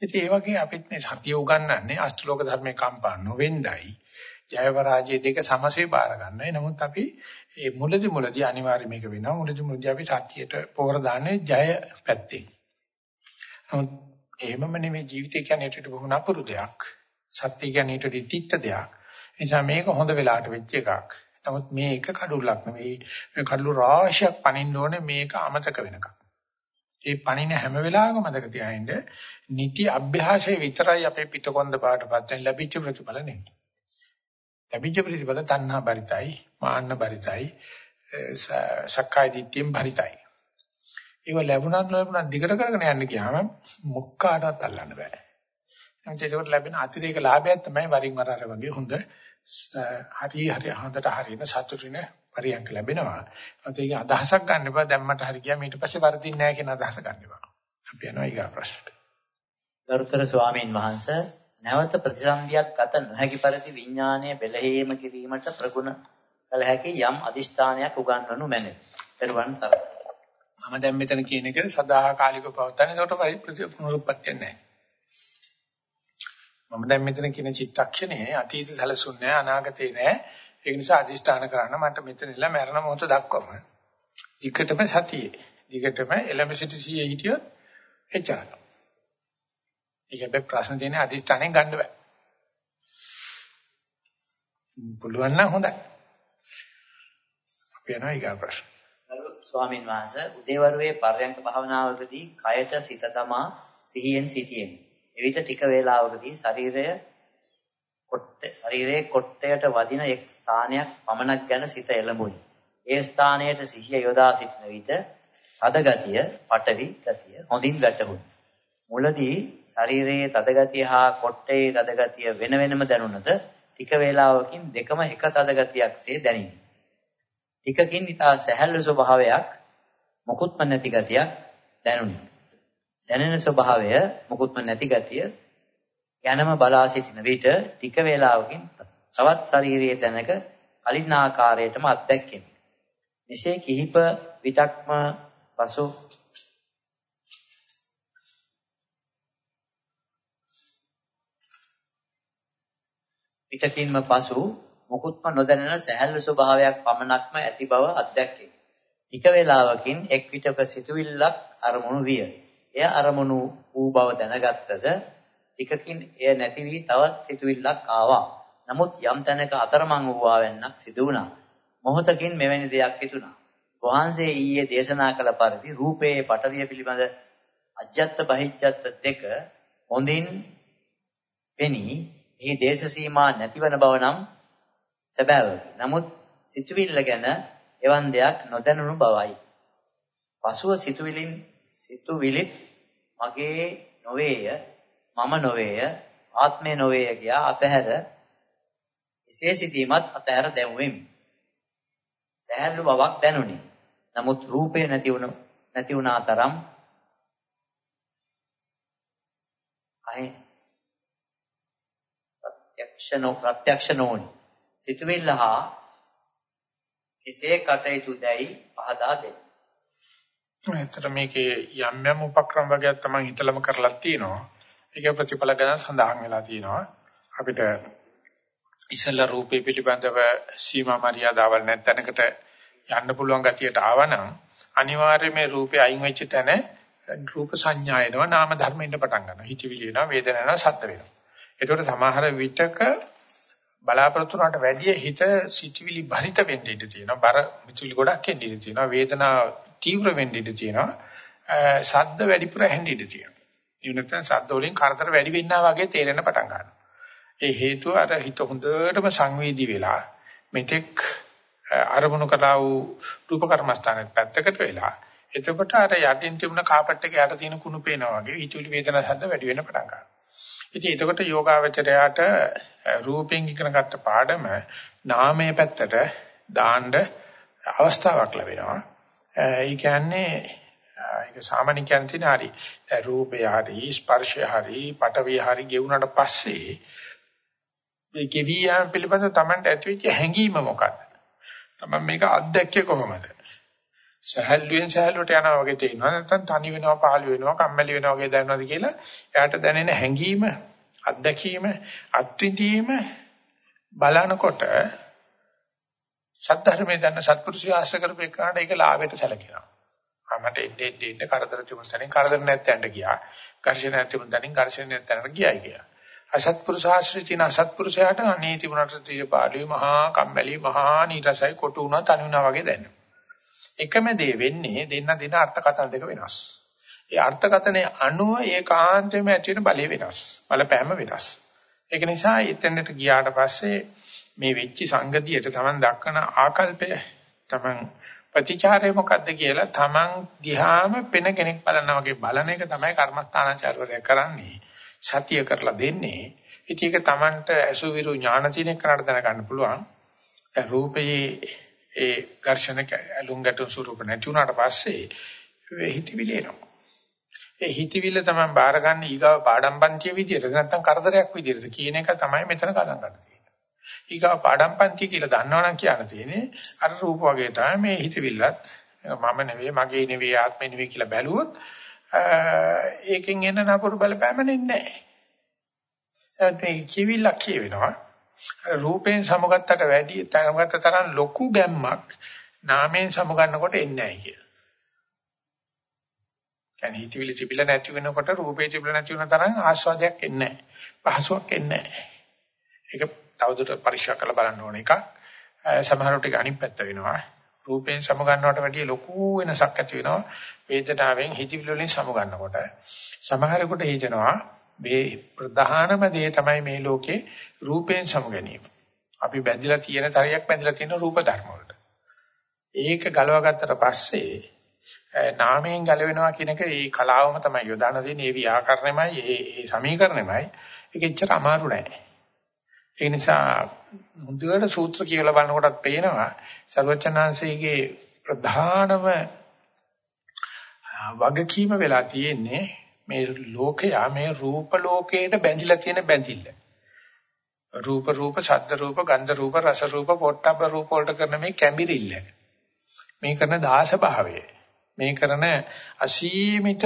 ඉතින් ඒ වගේ අපිත් මේ සතිය උගන්වන්නේ අෂ්ටලෝක ධර්මේ කම්පා නොවෙන්නයි. ජයවරාජයේ දෙක සමසේ බාර ගන්නයි. නමුත් අපි මේ මුලදි මුලදි අනිවාර්ය මේක වෙනවා. මුලදි මුලදි අපි සතියට පෝර දාන්නේ ජය පැත්තෙන්. නමුත් එහෙමම නෙමෙයි ජීවිතය කියන්නේ ඊට බොහොම නපුරු දෙයක්. සත්‍ය කියන්නේ ඊට තිත්ත දෙයක්. නිසා මේක හොඳ වෙලාවට වෙච්ච එකක්. නමුත් මේ එක කඩුල්ලක් නෙවෙයි. මේ කඩුළු රාශියක් පනින්න ඕනේ මේක අමතක වෙනකම්. ඒ පණින හැම වෙලාවෙම මතක තියාගන්න නිටි අභ්‍යාසයේ විතරයි අපේ පිටකොන්ද පාටපත් වෙන ලැබිච්ච ප්‍රතිඵල නෙමෙයි. ලැබිච්ච ප්‍රතිඵල තණ්හා බරිතයි, මාන්න බරිතයි, සක්කාය දිට්ඨියෙන් බරිතයි. ඒව ලැබුණත් ලැබුණත් දිගට කරගෙන යන්න ගියාම මොක්කාටවත් අල්ලන්න බෑ. එතකොට ඒකට ලැබෙන අතිරේක ලාභයක් තමයි වරින් වර අර වගේ හොඳ හරි හරි හොඳට හරින සතුටින පරියන්ක ලැබෙනවා. ඒත් ඒක අදහසක් ගන්න එපා දැම්මට හරි ගියා ඊට පස්සේ වරදින්නේ නැහැ කියන අදහස ගන්න එපා. අපි යනවා ඊගා ප්‍රශ්නට. ගරුතර ස්වාමීන් වහන්සේ නැවත ප්‍රතිසන්දියක් ගත නොහැකි පරිදි විඥානය බෙලහීම කිරීමට ප්‍රගුණ කළ හැකි යම් අදිෂ්ඨානයක් උගන්වනු මැනවි. පෙරවන් සරණයි. මම දැන් මෙතන කියන එක සදාකාලිකව පවත්තන්නේ ඒකට පුනරුත්පත්තියක් නැහැ. මම දැන් මෙතන කියන චිත්තක්ෂණේ අතීත සැලසුන්නේ නැහැ අනාගතේ නැහැ. ඒක නිසා අදිෂ්ඨාන කරන්න මට මෙතන ඉලා මරණ මොහොත දක්වම. දිගටම සතියේ. දිගටම එළඹ සිටි සියේ හිටියොත් එච්චරයි. ඒක හැබැයි ප්‍රශ්න තියෙන්නේ අදිෂ්ඨානෙන් ගන්න බෑ. පුළුවන් නම් හොඳයි. අපි යනවා ඊගා ප්‍රශ්න. ගරු ස්වාමින් වහන්සේ උදේවරුේ පර්යංක භාවනාවකදී කයට සිත තමා සිහියෙන් සිටියෙමි. එවිට ටික වේලාවකදී ශරීරය කොට්ට ශරීරයේ කොට්ටයට වදින එක් ස්ථානයක් පමණක් ගැන සිත එළඹුණි. ඒ ස්ථානයට සිහිය යොදා සිටින විට තද ගතිය, පටවි ගතිය හොඳින් වැටහුණි. මුලදී ශරීරයේ තද ගතිය හා කොට්ටේ තද ගතිය වෙන වෙනම දැනුණද ටික වේලාවකින් දෙකම එක තද ගතියක්සේ දැනිනි. ටිකකින් ඊට සැහැල්ලු ස්වභාවයක් මොකුත්ම නැති ගතියක් දැනුනි. දැනෙන ස්වභාවය මොකුත්ම නැති ගතිය ගැනම බලා සිටින විට ටික වේලාවකින් තවත් ශරීරයේ තැනක කලින් ආකාරයටම අත්දැක්කෙමි. මෙසේ කිහිප විටක්ම පසු පිටකින්ම පසු මුකුත්ම නොදැනෙන සැහැල්ලු ස්වභාවයක් පමණක්ම ඇති බව අත්දැකේ. ටික වේලාවකින් එක් විටක සිතුවිල්ලක් අරමුණු විය. එය අරමුණු වූ බව දැනගත්තද ටිකකින් එය නැති වී තවත් සිතුවිල්ලක් ආවා. නමුත් යම් තැනක අතරමං වූවා වෙන්නක් සිදු වුණා. මොහොතකින් මෙවැනි දෙයක් හිතුණා. වහන්සේ ඊයේ දේශනා කළ පරිදි රූපයේ පටවිය පිළිබඳ අජ්ජත් බහිජ්ජත් දෙක හොඳින් පෙනී එහි දේශ සීමා නැතිවන බව නම් සැබෑවකි. නමුත් සිතුවිල්ල ගැන එවන් දෙයක් නොදැනුණු බවයි. පසුව සිතුවිලින් සිතුවිලිත් මගේ නොවේය, මම නොවේය, ආත්මේ නොවේය කියා අතහැර එසේ සිටීමත් අතහැර දැමුවෙමි. සෑහළු බවක් දැනුනි. නමුත් රූපේ නැති වුණ නැති වුණා තරම් අය ප්‍රත්‍යක්ෂ නො ප්‍රත්‍යක්ෂ නොවනි. සිතුවිල්ල හා කෙසේ කටයුතු දැයි පහදා දෙන්න. ඇත්තට මේකේ යම් යම් උපක්‍රම වර්ගයක් තමයි හිතලම කරලා තියෙනවා. ඒක ප්‍රතිඵල ගැන සඳහන් වෙලා තියෙනවා. අපිට ඉසල රූපේ පිළිබඳව සීමා මරියාදාවල් නැත්නම්කට යන්න පුළුවන් ගතියට ආවනම් අනිවාර්යයෙන් මේ රූපේ අයින් වෙච්ච තැන රූප සංඥා එනවා නාම ධර්ම එන්න පටන් ගන්නවා. හිතවිලි එනවා, වේදනා එනවා, සද්ද වෙනවා. ඒකට සමහර විටක බලාපොරොත්තු වුණාට වැඩිය හිත සිටිවිලි භරිත වෙන්න ඉඩ තියෙනවා. බර මිතුලි ගොඩක් එන්න ඉඩ තියෙනවා. වේදනා තීව්‍ර වෙන්න ඉඩ තියෙනවා. ශබ්ද වැඩිපුර ඇහෙන්න ඉඩ තියෙනවා. ඒ නැත්නම් ශබ්ද වලින් කරදර වැඩි වෙන්නා වගේ තේරෙන්න පටන් ගන්නවා. ඒ හේතුව අර හිත හොඳටම සංවේදී වෙලා මෙතෙක් අරමුණු කළා වූ රූප කර්මස්ථානෙත් පැත්තකට වෙලා එතකොට අර යටින් තිබුණ කාපට් එක යට තියෙන කුණු පේනවා වගේ හිතුවිලි වේදනා ශබ්ද වැඩි වෙන්න පටන් ගන්නවා. ඉතින් එතකොට යෝගාවචරයට රූපෙන් ඉගෙන ගත්ත පාඩම නාමයේ පැත්තට දාන්න අවස්ථාවක් ලැබෙනවා. ඒ කියන්නේ ඒක සාමාන්‍ය කියන තියෙන හරි රූපය හරි ස්පර්ශය හරි පටවිය හරි ගෙවුනට පස්සේ මේ කෙවියන් පිළිබඳව Tamanට ඇතිවෙච්ච හැඟීම මොකක්ද? Taman මේක අත්දැක්කේ කොහොමද? සහල්ුවෙන් සහල්ුවට යනවා වගේ තේිනවා නැත්නම් තනි වෙනවා පහළු වෙනවා කම්මැලි වෙනවා වගේ දැනනවද කියලා එයාට දැනෙන හැඟීම අත්දැකීම අත්විඳීම බලනකොට සද්ධර්මයේ දන්න සත්පුරුෂය ආශ්‍රය කරපේ කරාට ඒක ලාභයට සැලකෙනවා. මට එන්නේ එන්නේ කරදර තිබුණ තැනින් කරදර නැත්නම් ගියා. ඝර්ෂණ නැතිවුණ තැනින් ඝර්ෂණ නැත්නම් ගියායි කියලා. අසත්පුරුෂ ආශ්‍රිත තියෙන අසත්පුරුෂයාට අනේ තිබුණට තිය පාළුවේ මහා කම්මැලි මහා නීරසයි කොටු වුණා තනි වුණා වගේ දැනෙනවා. එකම දේ වෙන්නේ දෙන්න දෙන අර්ථකථන දෙක වෙනස්. ඒ අර්ථකථනයේ අනුව ඒකාන්තයෙන්ම ඇති වෙන බලය වෙනස්. බලපෑම වෙනස්. ඒක නිසා එතනට ගියාට පස්සේ මේ වෙච්ච සංගතියට Taman දක්වන ආකල්පය Taman ප්‍රතිචාරය මොකද්ද කියලා Taman දිහාම පෙන කෙනෙක් බලනවා වගේ බලන එක තමයි කර්මස්ථානාචාරවරය කරන්නේ. සතිය කරලා දෙන්නේ. ඉතින් ඒක Tamanට අසුවිරු ඥාන තියෙන කෙනාට දැනගන්න පුළුවන්. රූපයේ ඒ ඝර්ෂණ ලුංගටුන් ස්වරූප නැති වුණාට පස්සේ හිතවිලි එනවා. ඒ හිතවිල්ල තමයි බාරගන්න ඊගාව පාඩම් පන්තිය විදියට නැත්නම් කරදරයක් විදියට කියන එක තමයි මෙතන ගණන් ගන්න තියෙන්නේ. ඊගාව පාඩම් පන්තිය කියලා දන්නවනම් කියන්න තියෙන්නේ අර රූප වගේ තමයි මේ හිතවිල්ලත් මම නෙවෙයි මගේ නෙවෙයි ආත්මෙ නෙවෙයි කියලා බැලුවොත් ඒකෙන් එන නපුරු බලපෑම නෙන්නේ නැහැ. මේ කිවිල්ලක් කියවෙනවා. රූපයෙන් සමගත්තට වැඩි තරමකට තරම් ලොකු ගැම්මක් නාමයෙන් සමගන්නකොට එන්නේ නැහැ කියලා. කියන්නේ හිතවිලි තිබිලා නැති වෙනකොට රූපේ තිබිලා නැති වෙන තරම් ආස්වාදයක් එන්නේ නැහැ. පහසුවක් එන්නේ නැහැ. ඒක තවදුරටත් පරීක්ෂා කරලා බලන්න ඕන එකක්. සමහරවිට ඒක අනිත් පැත්ත වෙනවා. රූපයෙන් සමගන්නවට වැඩිය ලොකු වෙනසක් ඇති වෙනවා. වේදනාවෙන් හිතවිලි වලින් සමගන්නකොට. සමහරෙකුට හිතෙනවා මේ ප්‍රධානම දේ තමයි මේ ලෝකේ රූපයෙන් සමගැනීම. අපි බැඳිලා තියෙන තරයක් බැඳිලා තියෙන රූප ධර්ම වලට. ඒක ගලවා ගත්තට පස්සේ නාමයෙන් ගැලවෙනවා කියන එක ඒ කලාවම තමයි යොදාන තියෙන්නේ. ඒ ව්‍යාකරණයමයි, ඒ ඒ සමීකරණයමයි. ඒක එච්චර අමාරු නෑ. ඒ නිසා මුදුවට සූත්‍ර කියලා බලනකොටත් පේනවා සර්වචනාංශයේ ප්‍රධානම වගකීම වෙලා තියෙන්නේ මේ ලෝකයා මේ රූප ලෝකයට බැඳිලා තියෙන බැඳිල්ල. රූප රූප, ශබ්ද රූප, ගන්ධ රූප, රස රූප, පොට්ටබ්බ රූප වලට කරන මේ කැඹිරිල්ල. මේ කරන දාස භාවය. මේ කරන අසීමිත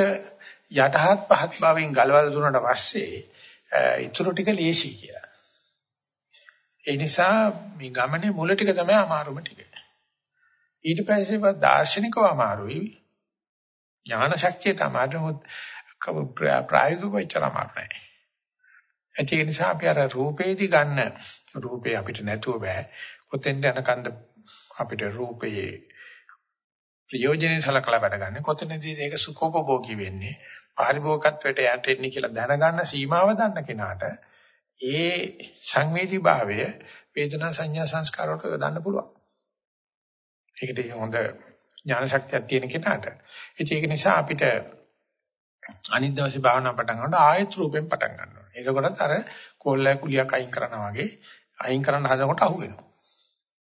යටහත් පහත් භාවයෙන් ගලවලා දුන්නාට පස්සේ ඊටු ටික ලේසි කියලා. ඒ නිසා මේ ගමනේ මුල ටික තමයි අමාරුම ටික. ඊට පස්සේ දාර්ශනිකව අමාරුයි. ඥාන ශක්තියට අමාරුයි. ප්‍රායෝගිකව ඉච්චර අමාරු නැහැ. ඒ නිසා අපි අර රූපේදී ගන්න රූපේ අපිට නැතුව බෑ. කොතෙන්ද යනකන්ද අපිට රූපයේ ප්‍රයෝජනෙ සලකලා වැඩ ගන්න. කොතනදී ඒක සුඛෝපභෝගී වෙන්නේ? පාරිභෝගිකත්වයට යට එන්නේ කියලා දැනගන්න සීමාව දන්න කෙනාට ඒ සංවේදී භාවය වේදනා සංඥා සංස්කාර වලට යොදන්න පුළුවන්. ඒකට හොඳ ඥාන ශක්තියක් තියෙන කෙනාට. ඒක නිසා අපිට අනිත් දවසේ භාවනා පටන් ගන්නකොට ආයත් රූපෙන් පටන් ගන්නවා. ඒකකොටත් අර කොල්ලයි කුලියක් අයින් කරනවා වගේ අයින් කරන්න හදනකොට අහු වෙනවා.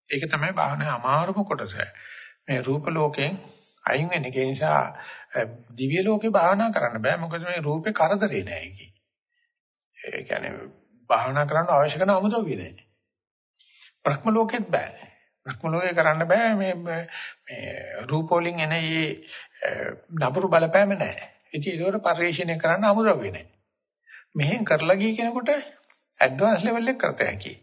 ඒක තමයි භාවනාවේ අමාරුම කොටස. මේ රූප ලෝකයෙන් අයින් වෙන එක නිසා දිව්‍ය ලෝකේ භාවනා කරන්න බෑ මොකද මේ රූපේ කරදරේ නෑ ඒකේ. ඒ කියන්නේ භාවනා කරන්න අවශ්‍ය කරන අමුද්‍රව්‍ය නෑ. බ්‍රහ්ම ලෝකෙත් බෑ. බ්‍රහ්ම ලෝකේ කරන්න බෑ මේ මේ රූප වලින් එන මේ නපුරු බලපෑම නෑ. ඉතින් ඒකට පරිශ්‍රණය කරන්න අමුද්‍රව්‍ය නෑ. මෙහෙන් කරලා ගිය කෙනෙකුට ඇඩ්වාන්ස් ලෙවල් එක කරත හැකියි.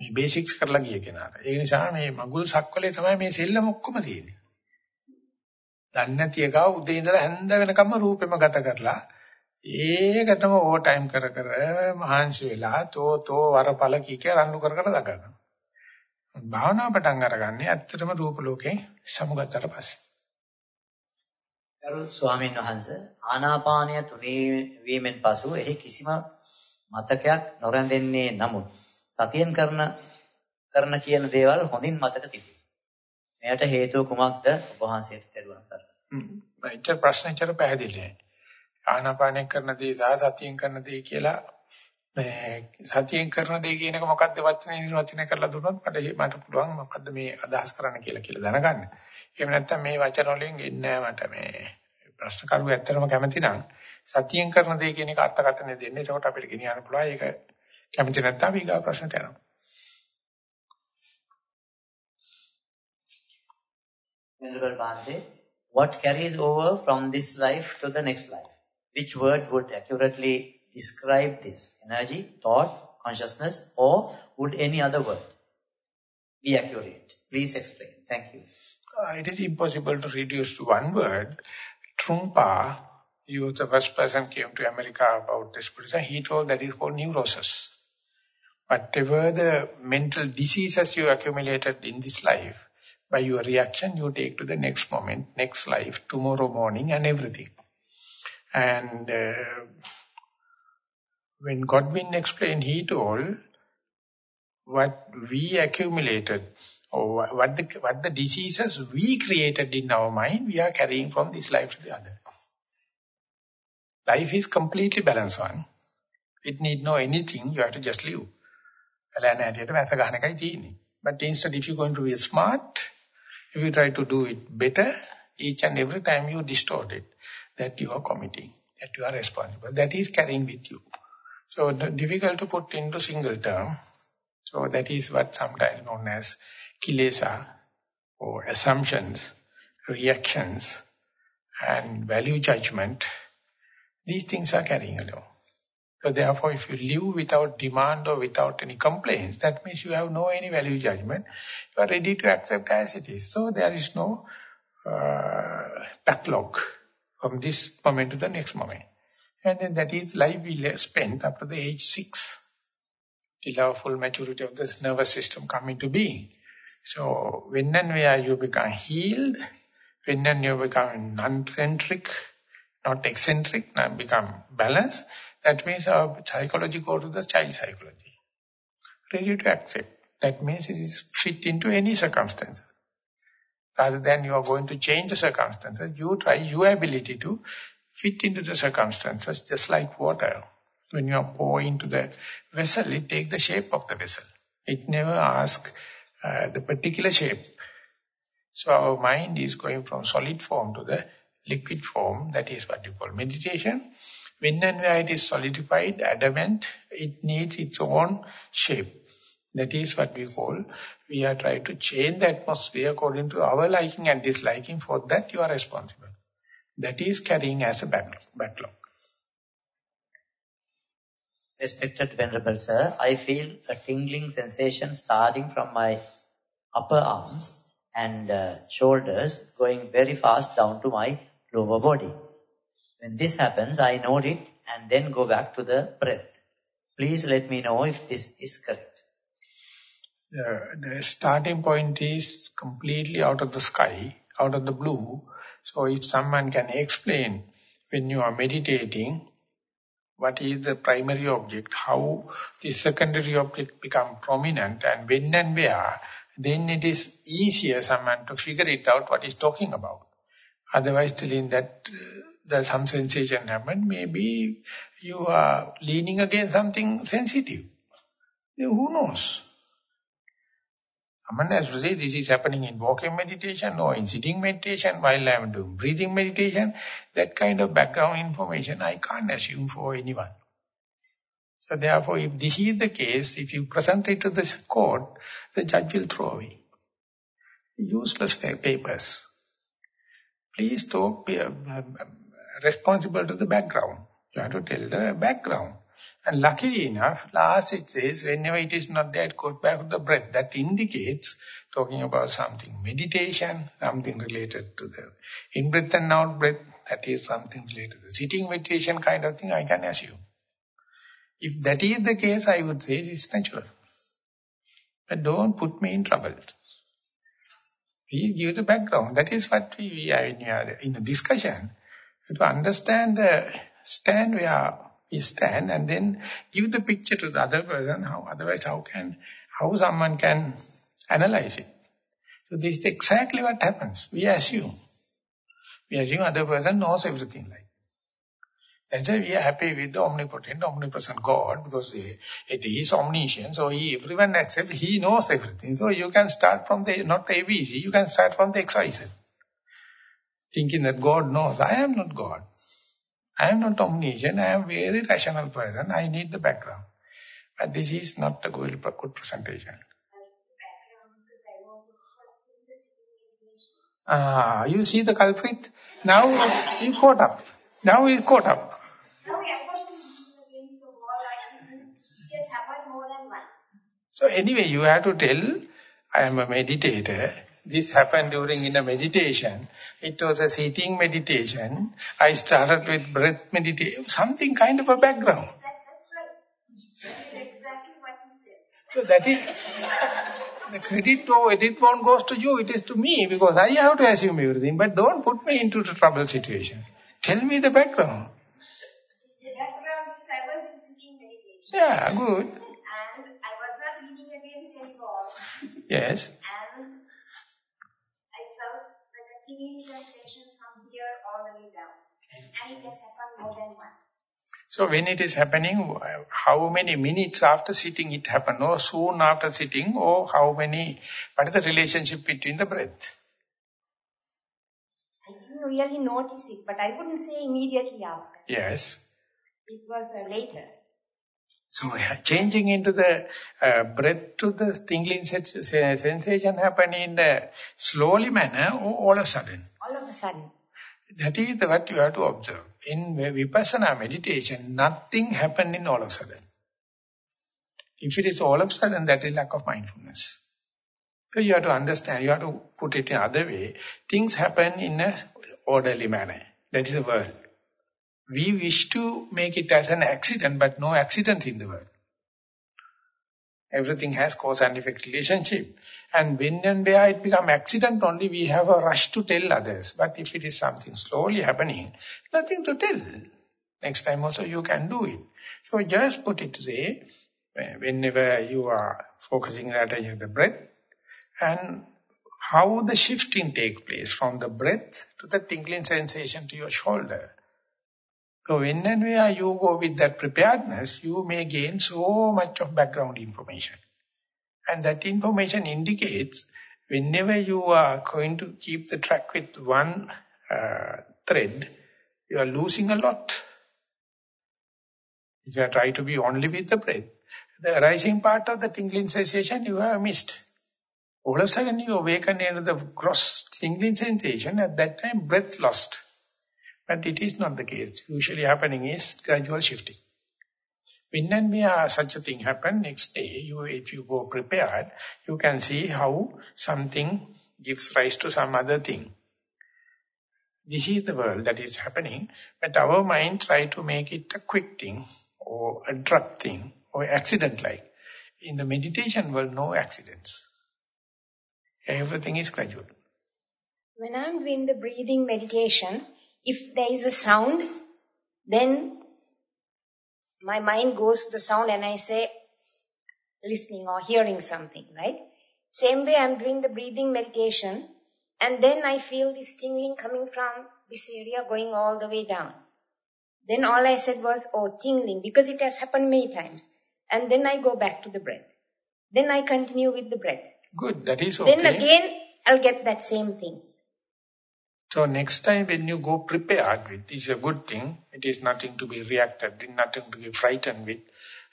මේ බේසික්ස් කරලා ගිය කෙනාට. ඒ නිසා මේ මඟුල් සක්වලේ තමයි මේ සෙල්ලම ඔක්කොම තියෙන්නේ. දන්නේ නැති එකව උදේ ඉඳලා හැන්ද වෙනකම්ම රූපෙම ගත කරලා ඒකටම ඕවර් ටයිම් කර කර මහන්සි වෙලා තෝ තෝ වරපල කීක රණ්ඩු කර කර දගනවා. භාවනා පටන් අරගන්නේ ඇත්තටම රූප ලෝකේ සමුගතතර පස්සේ. ගරු ස්වාමීන් වහන්සේ ආනාපානය තුනී වීමෙන් පසු එහි කිසිම මතකයක් නොරැඳෙන්නේ නමුත් සතියෙන් කරන කරන කියන දේවල් හොඳින් මතක තිබේ. මෙයට හේතුව කුමක්ද ඔබ වහන්සේට දරුවන් කරා. හ්ම්. එච්චර ප්‍රශ්නෙච්චර පැහැදිලි නෑ. ආනාපානෙන් කරන දේ සහ සතියෙන් කරන දේ කියලා මේ සතියෙන් කරන දේ කියන එක මොකක්ද වචනේ නිර්වචනය කරලා දුන්නොත් මට මට පුළුවන් මොකද්ද මේ අදහස් කරන්න කියලා කියලා දැනගන්න. එහෙම නැත්නම් මේ වචන වලින් එන්නේ මට මේ ප්‍රශ්න කරුව ඇත්තටම කැමති නම් සතියෙන් කරන දේ කියන එක අර්ථකථනය දෙන්නේ. ඒකට අපිට ගෙනියන්න පුළුවන්. ඒක කැමති නැත්නම් ඊගා ප්‍රශ්නට යනවා. Venerable Bhante, what carries over from this life to the next life? Which word would accurately describe this? Energy, thought, consciousness, or would any other word be accurate? Please explain. Thank you. Uh, it is impossible to reduce to one word. Trungpa was the first person came to America about this Buddhism. He told that is called neurosis. Whatever the mental diseases you accumulated in this life, by your reaction, you take to the next moment, next life, tomorrow morning and everything. And uh, when Godwin explained, he told what we accumulated or what the, what the diseases we created in our mind, we are carrying from this life to the other. Life is completely balanced one. It need no anything, you have to just live. But instead, if you're going to be smart, if you try to do it better, each and every time you distort it, that you are committing, that you are responsible, that is carrying with you. So difficult to put into single term. So that is what sometimes known as kilesa or assumptions, reactions and value judgment. These things are carrying along. So therefore, if you live without demand or without any complaints, that means you have no any value judgment. You are ready to accept as it is. So there is no uh, backlog from this moment to the next moment. And then that is life we spent after the age six, till our full maturity of this nervous system come into being. So when and where you become healed, when and you become non-centric, not eccentric, not become balanced, that means our psychology go to the child psychology. Ready to accept. That means it is fit into any circumstances. Rather than you are going to change the circumstances, you try your ability to fit into the circumstances just like water. When you are pouring into the vessel, it takes the shape of the vessel. It never asks uh, the particular shape. So our mind is going from solid form to the liquid form. That is what you call meditation. When and where it is solidified, adamant, it needs its own shape. That is what we call, we are trying to change the atmosphere according to our liking and disliking. For that you are responsible. That is carrying as a backlog. Respected Venerable Sir, I feel a tingling sensation starting from my upper arms and uh, shoulders going very fast down to my lower body. When this happens, I note it and then go back to the breath. Please let me know if this is correct. The, the starting point is completely out of the sky, out of the blue. So if someone can explain when you are meditating, what is the primary object, how the secondary object become prominent and when and where, then it is easier someone to figure it out what is talking about. Otherwise telling that uh, there's some sensation happened, maybe you are leaning against something sensitive. Who knows? Someone has to say this is happening in walking meditation or in sitting meditation while I am doing breathing meditation. That kind of background information I can't assume for anyone. So therefore, if this is the case, if you present it to the court, the judge will throw away. Useless papers. Please talk, be uh, responsible to the background. You have to tell the background. And luckily enough, last it says, whenever it is not there, it goes back to the breath. That indicates, talking about something, meditation, something related to the in-breath and out-breath, that is something related to the sitting meditation kind of thing, I can assume. If that is the case, I would say it is natural. But don't put me in trouble. Please give the background. That is what we, we are in a discussion to understand the stand where we stand and then give the picture to the other person, how otherwise how can, how someone can analyze it. So this is exactly what happens. We assume. We assume other person knows everything like. That's why we are happy with the omnipotent, omnipresent God because it is omniscient. So he, everyone accepts, he knows everything. So you can start from the, not ABC, you can start from the XYZ thinking that God knows. I am not God. I am not omniscient. I am very rational person. I need the background. But this is not a good, good presentation. Ah, you see the culprit? Now he caught up. Now he caught up. So anyway, you have to tell, I am a meditator. This happened during in a meditation. It was a sitting meditation. I started with breath meditation, something kind of a background. That, that's right. That is exactly what he said. So that is, the credit to it won't goes to you, it is to me because I have to assume everything. But don't put me into the trouble situation. Tell me the background. The background is I was in sitting meditation. Yeah, good. And I was not leaning against any wall. Yes. And I felt like a tingling sensation from here all the way down. And it has happened more than once. So when it is happening, how many minutes after sitting it happened, or soon after sitting, or how many, what is the relationship between the breath? I didn't really notice it, but I wouldn't say immediately after. Yes. It was uh, later. So changing into the uh, breath to the tingling sens- sensation happening in the slowly manner or all of a sudden. All of a sudden. That is the, what you have to observe. In Vipassana meditation, nothing happened in all of a sudden. If it is all of a sudden, that is lack of mindfulness. So you have to understand, you have to put it in other way. Things happen in a orderly manner. That is the world. We wish to make it as an accident, but no accident in the world. Everything has cause and effect relationship. And when and where it become accident only, we have a rush to tell others. But if it is something slowly happening, nothing to tell. Next time also you can do it. So just put it say, whenever you are focusing your attention on the breath, and how the shifting take place from the breath to the tingling sensation to your shoulder. So when and where you go with that preparedness, you may gain so much of background information. And that information indicates whenever you are going to keep the track with one uh, thread, you are losing a lot. If you try to be only with the breath, the arising part of the tingling sensation you have missed. All of a sudden you awaken into the gross tingling sensation, at that time breath lost. But it is not the case. Usually happening is gradual shifting. When and where such a thing happen, next day, you, if you go prepared, you can see how something gives rise to some other thing. This is the world that is happening, but our mind try to make it a quick thing, or a drug thing, or accident-like. In the meditation world, no accidents. Everything is gradual. When I'm doing the breathing meditation, if there is a sound, then my mind goes to the sound and I say, listening or hearing something, right? Same way I'm doing the breathing meditation and then I feel this tingling coming from this area going all the way down. Then all I said was, oh, tingling, because it has happened many times. And then I go back to the breath. Then I continue with the breath. Good, that is okay. Then again, I'll get that same thing. So next time when you go prepared with, it's a good thing. It is nothing to be reacted, nothing to be frightened with,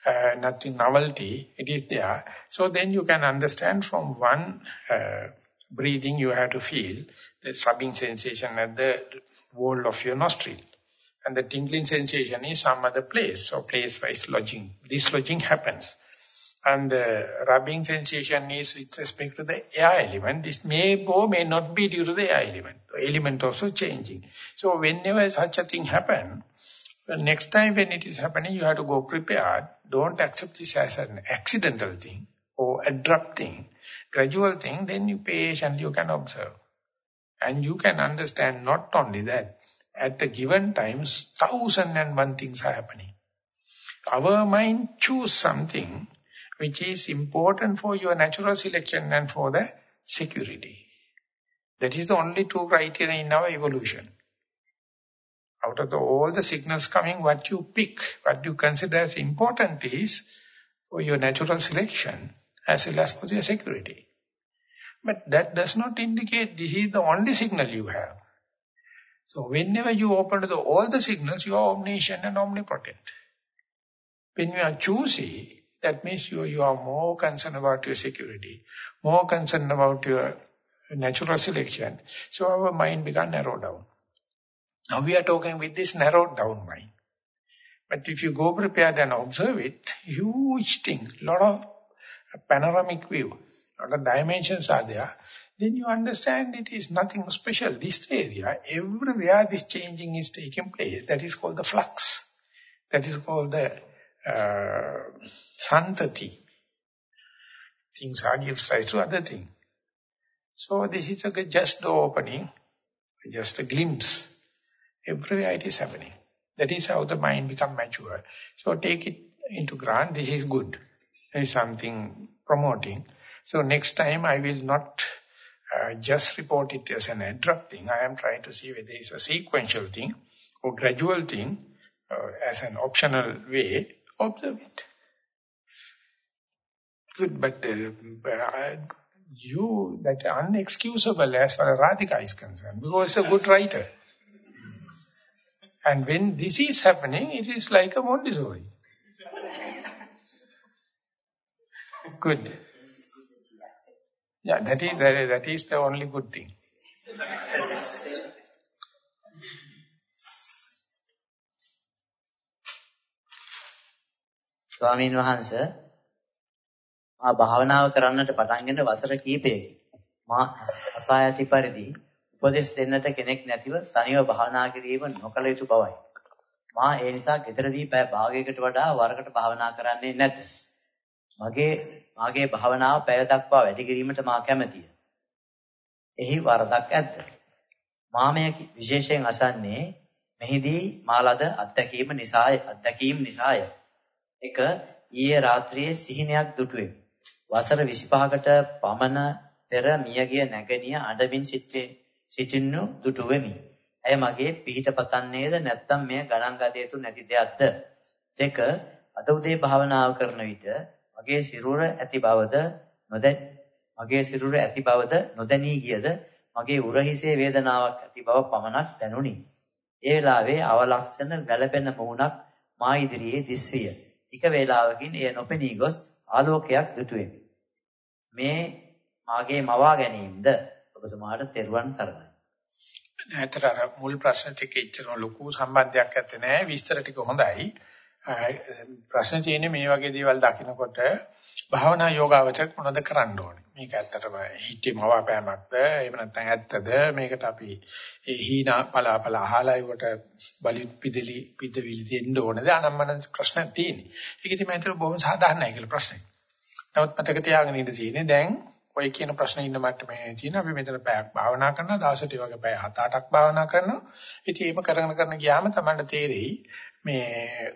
uh, nothing novelty. It is there. So then you can understand from one uh, breathing you have to feel the rubbing sensation at the wall of your nostril. And the tingling sensation is some other place. So place-wise lodging. This lodging happens and the rubbing sensation is with respect to the air element. This may or may not be due to the air element. The element also changing. So whenever such a thing happen, well, next time when it is happening, you have to go prepared. Don't accept this as an accidental thing or abrupt thing, gradual thing. Then you patiently you can observe. And you can understand not only that, at the given times, thousand and one things are happening. Our mind choose something which is important for your natural selection and for the security. That is the only two criteria in our evolution. Out of the, all the signals coming, what you pick, what you consider as important is for your natural selection as well as for your security. But that does not indicate this is the only signal you have. So whenever you open the, all the signals, you are omniscient and omnipotent. When you are choosy, that means you, you are more concerned about your security, more concerned about your natural selection. So our mind began narrowed down. Now we are talking with this narrowed down mind. But if you go prepared and observe it, huge thing, lot of panoramic view, lot of dimensions are there. then you understand it is nothing special. This area, everywhere this changing is taking place, that is called the flux. That is called the uh, santati. Things are gives rise to other things. So this is a just door opening, just a glimpse. Everywhere it is happening. That is how the mind become mature. So take it into grant, this is good. There is something promoting. So next time I will not uh, just report it as an abrupt thing. I am trying to see whether it's a sequential thing or gradual thing uh, as an optional way. Observe it. Good, but uh, you, that unexcusable as far as Radhika is concerned, because he's a good writer. And when this is happening, it is like a Montessori. Good. Yeah, that is, that is the only good thing. ස්වාමීන් වහන්සේ මා භාවනාව කරන්නට පටන්ගෙන වසර කිහිපයකින් මා අසා ඇති පරිදි උපදෙස් දෙන්නට කෙනෙක් නැතිව තනිව භාවනා කිරීම නොකළ යුතු බවයි. මා ඒ නිසා ගෙදරදී පැය භාගයකට වඩා වරකට භාවනා කරන්නේ නැත. මගේ මාගේ භාවනාව පැය දක්වා වැඩි කිරීමට මා කැමැතිය. එහි වරදක් ඇද්ද? මා මේ විශේෂයෙන් අසන්නේ මෙහිදී මාලද අත්දැකීම නිසාය අත්දැකීම් නිසාය. එක ඊයේ රාත්‍රියේ සිහිනයක් දුටුවෙමි. වසර 25කට පමණ පෙර මියගිය නැගණිය අඬමින් සිටින්නු දුටුවෙමි. ඇය මගේ පිහිට පතන්නේද නැත්නම් මෙය ගණන් ගත යුතු නැති දෙයක්ද? දෙක අද උදේ භාවනාව කරන විට මගේ සිරුර ඇති බවද නොදැන මගේ සිරුර ඇති බවද නොදැනී ගියද මගේ උරහිසේ වේදනාවක් ඇති බව පමණක් දැනුනි. ඒ වෙලාවේ අවලක්ෂණ වැළපෙන මුහුණක් මා ඉදිරියේ දිස්විය. ටික වේලාවකින් එය නොපෙනී ගොස් ආලෝකයක් දුටුවෙමි. මේ මාගේ මවා ගැනීමද ඔබතුමාට තෙරුවන් සරණයි. නැතර මුල් ප්‍රශ්න ටික ඉච්චන ලොකු සම්බන්ධයක් නැත්තේ නෑ විස්තර ටික හොඳයි. ප්‍රශ්න තියෙන්නේ මේ වගේ දේවල් දකිනකොට භාවනා යෝගාවචක මොනවද කරන්න ඕනේ? මේක ඇත්තටම හිතේ මවාපෑමක්ද? එහෙම නැත්නම් ඇත්තද? මේකට අපි ඒ හීනා පලාපල අහලා ඒකට බලි පිදලි පිදවිලි දෙන්න ඕනද? අනම්මන ප්‍රශ්නක් තියෙන්නේ. ඒක ඉතින් මම හිතුවා බොහොම සාධාරණයි කියලා ප්‍රශ්නේ. නමුත් මතක තියාගෙන ඉන්න තියෙන්නේ දැන් ඔය කියන ප්‍රශ්නේ ඉන්න මට්ටමේ තියෙන අපි මෙතන පැයක් භාවනා කරනවා දවසට වගේ පැය 7-8ක් භාවනා කරනවා. ඉතින් එහෙම කරගෙන කරන ගියාම තමයි තේරෙයි මේ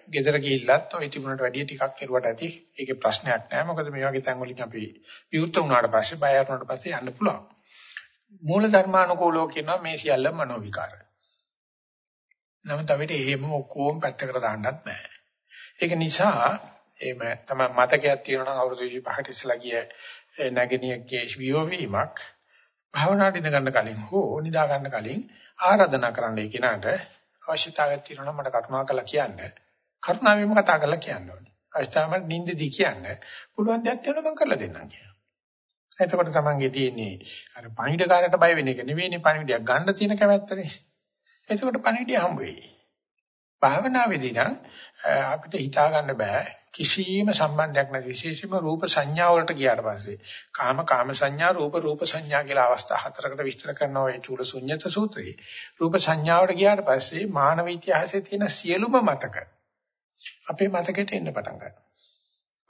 ගෙදර ගිහිල්ලත් ওই තිබුණට වැඩිය ටිකක් කෙරුවට ඇති. ඒකේ ප්‍රශ්නයක් නැහැ. මොකද මේ වගේ තැන් වලින් අපි විවෘත වුණාට පස්සේ බය වුණාට පස්සේ යන්න පුළුවන්. මූල ධර්මානුකූලව කියනවා මේ සියල්ල මනෝ විකාර. නමුත් අපිට එහෙම ඔක්කොම පැත්තකට දාන්නත් බෑ. ඒක නිසා එහෙම තමයි මතකයක් තියෙනවා නම් අවුරුදු 25කට ඉස්සලා ගිය නැගණියගේ වියෝවීමක් භාවනාවට ඉඳ ගන්න කලින් හෝ නිදා ගන්න කලින් ආරාධනා කරන්නයි කියනකට අවශ්‍යතාවයක් තියෙනවා මට කරුණාකරලා කියන්න. කරුණාවෙන්ම කතා කරලා කියන්න ඕනේ. අවශ්‍යතාවම නිින්දදී කියන්න. පුළුවන් දෙයක් තියෙනවා මම කරලා දෙන්නම් කියලා. එතකොට තමන්ගේ තියෙන්නේ අර පණිවිඩකාරයට බය වෙන එක නෙවෙයිනේ පණිවිඩයක් ගන්න තියෙන කැමැත්තනේ. එතකොට පණිවිඩය හම්බ වෙයි. භාවනාවේදී නම් අපිට හිතා ගන්න බෑ කිසියම් සම්බන්ධයක් නැති විශේෂයෙන්ම රූප සංඥා වලට ගියාට පස්සේ කාම කාම සංඥා රූප රූප සංඥා කියලා අවස්ථා හතරකට විස්තර කරනවා ඒ චූල ශුන්්‍යත සූත්‍රයේ රූප සංඥාවට ගියාට පස්සේ මානව ඉතිහාසයේ තියෙන සියලුම මතක අපේ මතකෙට එන්න පටන් ගන්නවා.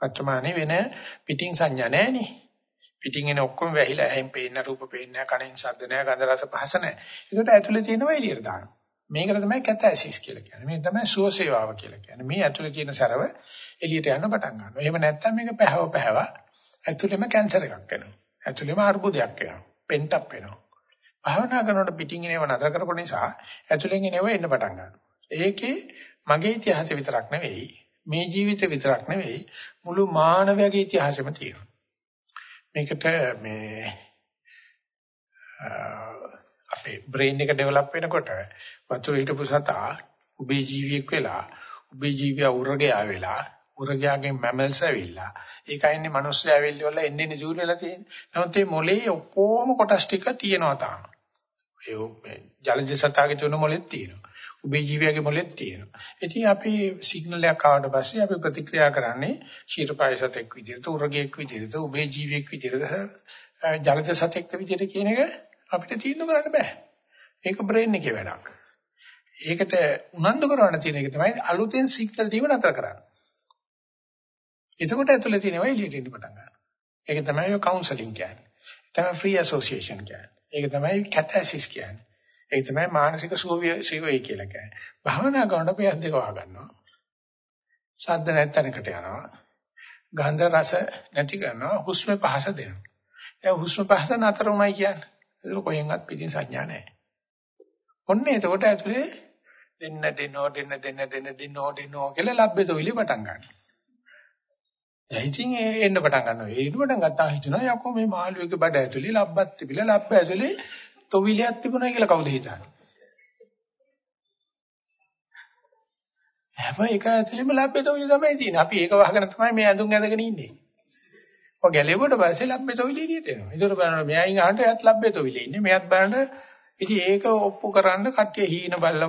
වර්තමානයේ වෙන පිටින් සංඥා නැහෙනේ. පිටින් එන ඔක්කොම වැහිලා ඇහෙන් පේන රූප පේන්නේ නැහැ කනෙන් ශබ්ද නැහැ ගන්ධ රස පහස නැහැ. ඒකට ඇතුලේ තියෙනවා එළියට දානවා. මේකට තමයි කැතැසිස් කියලා කියන්නේ. මේ තමයි සුවසේවාව කියලා කියන්නේ. මේ ඇතුලේ තියෙන සරව එළියට යන්න පටන් ගන්නවා. එහෙම නැත්නම් මේක පැහැව පැහැව ඇතුලේම කැන්සර් එකක් වෙනවා. ඇතුලේම අර්බුදයක් වෙනවා. පෙන්ටප් වෙනවා. භාවනා කරනකොට පිටින් එනව නතර කරපු නිසා ඇතුලෙන් එනව එන්න පටන් ගන්නවා. ඒකේ මගේ ඉතිහාසය විතරක් නෙවෙයි මේ ජීවිතේ විතරක් නෙවෙයි මුළු මානවයාගේ ඉතිහාසෙම තියෙනවා. මේකට මේ අපේ බ්‍රේන් එක ඩෙවලොප් වෙනකොට වතුර හිටපු සතා උබේ ජීවියෙක් වෙලා උබේ ජීවියා උරගයා වෙලා උරගයාගෙන් මැමල්ස් ඇවිල්ලා ඒකයින්නේ මිනිස්සු ඇවිල්ලා එන්නේ නිසූල් වෙලා තියෙන්නේ. නමුත් මේ මොලේ ඔක්කොම කොටස් ටික තියෙනවා තාම. ඒ ජලජ සතාගේ තුන මොලෙත් තියෙනවා. උබේ ජීවියාගේ මොලෙත් තියෙනවා. ඉතින් අපි සිග්නල් එකක් ආවට පස්සේ අපි ප්‍රතික්‍රියා කරන්නේ ශීරපාය සතෙක් විදිහට උරගයෙක් විදිහට උබේ ජීවියෙක් විදිහට ජලජ සතෙක්ද විදියට කියන එක අපිට තීන්දුව කරන්න බෑ. ඒක බ්‍රේන් එකේ වැඩක්. ඒකට උනන්දු කරවන්න තියෙන එක තමයි අලුතෙන් සිග්නල් දීම නතර කරන්න. එතකොට ඇතුලේ තියෙනවා එළියට එන්න පටන් ගන්නවා. ඒක තමයි ඔය කවුන්සලින් කියන්නේ. තමයි ෆ්‍රී ඇසෝසියේෂන් කියන්නේ. ඒක තමයි කැතැසිස් කියන්නේ. ඒක තමයි මානසික සුවය සුවය කියලා කියන්නේ. භාවනා කරනකොට අපි අද්දක වහ ගන්නවා. ශබ්ද නැත්තනකට යනවා. ගන්ධ රස නැති කරනවා. හුස්ම පහස දෙනවා. ඒ හුස්ම පහස නතර උනායි කියන්නේ. ඒක කොහෙන්වත් පිටින් සංඥා නැහැ. ඔන්න එතකොට ඇතුලේ දෙන්න දෙන්නෝ දෙන්න දෙන්න දෙන්න දෙන්නෝ දෙන්නෝ කියලා ලැබෙතොවිලි පටන් ගන්නවා. දැන් ඉතින් එන්න පටන් ගන්නවා. ඒ ඉන්න පටන් ගත්තා හිතනවා යකෝ මේ මාළුවෙක්ගේ බඩ ඇතුලේ ලබ්බත් තිබිලා ලබ්බ ඇතුලේ තොවිලියක් තිබුණා කියලා කවුද හිතන්නේ? හැම එක ඇතුලේම ලබ්බේ තොවිලි තමයි තියෙන්නේ. අපි ඒක වහගෙන තමයි මේ ඇඳුම් ඇඳගෙන ඉන්නේ. ඔය ගැලෙවට පස්සේ ලබ්බේ තොවිලි එළියට එනවා. ඒතර බලන්න මෙයන් අහන්න එයත් ලබ්බේ තොවිලි ඉන්නේ. මෙයත් බලන්න ඉතින් ඒක ඔප්පු කරන්න කට්ටිය හීන බල්ල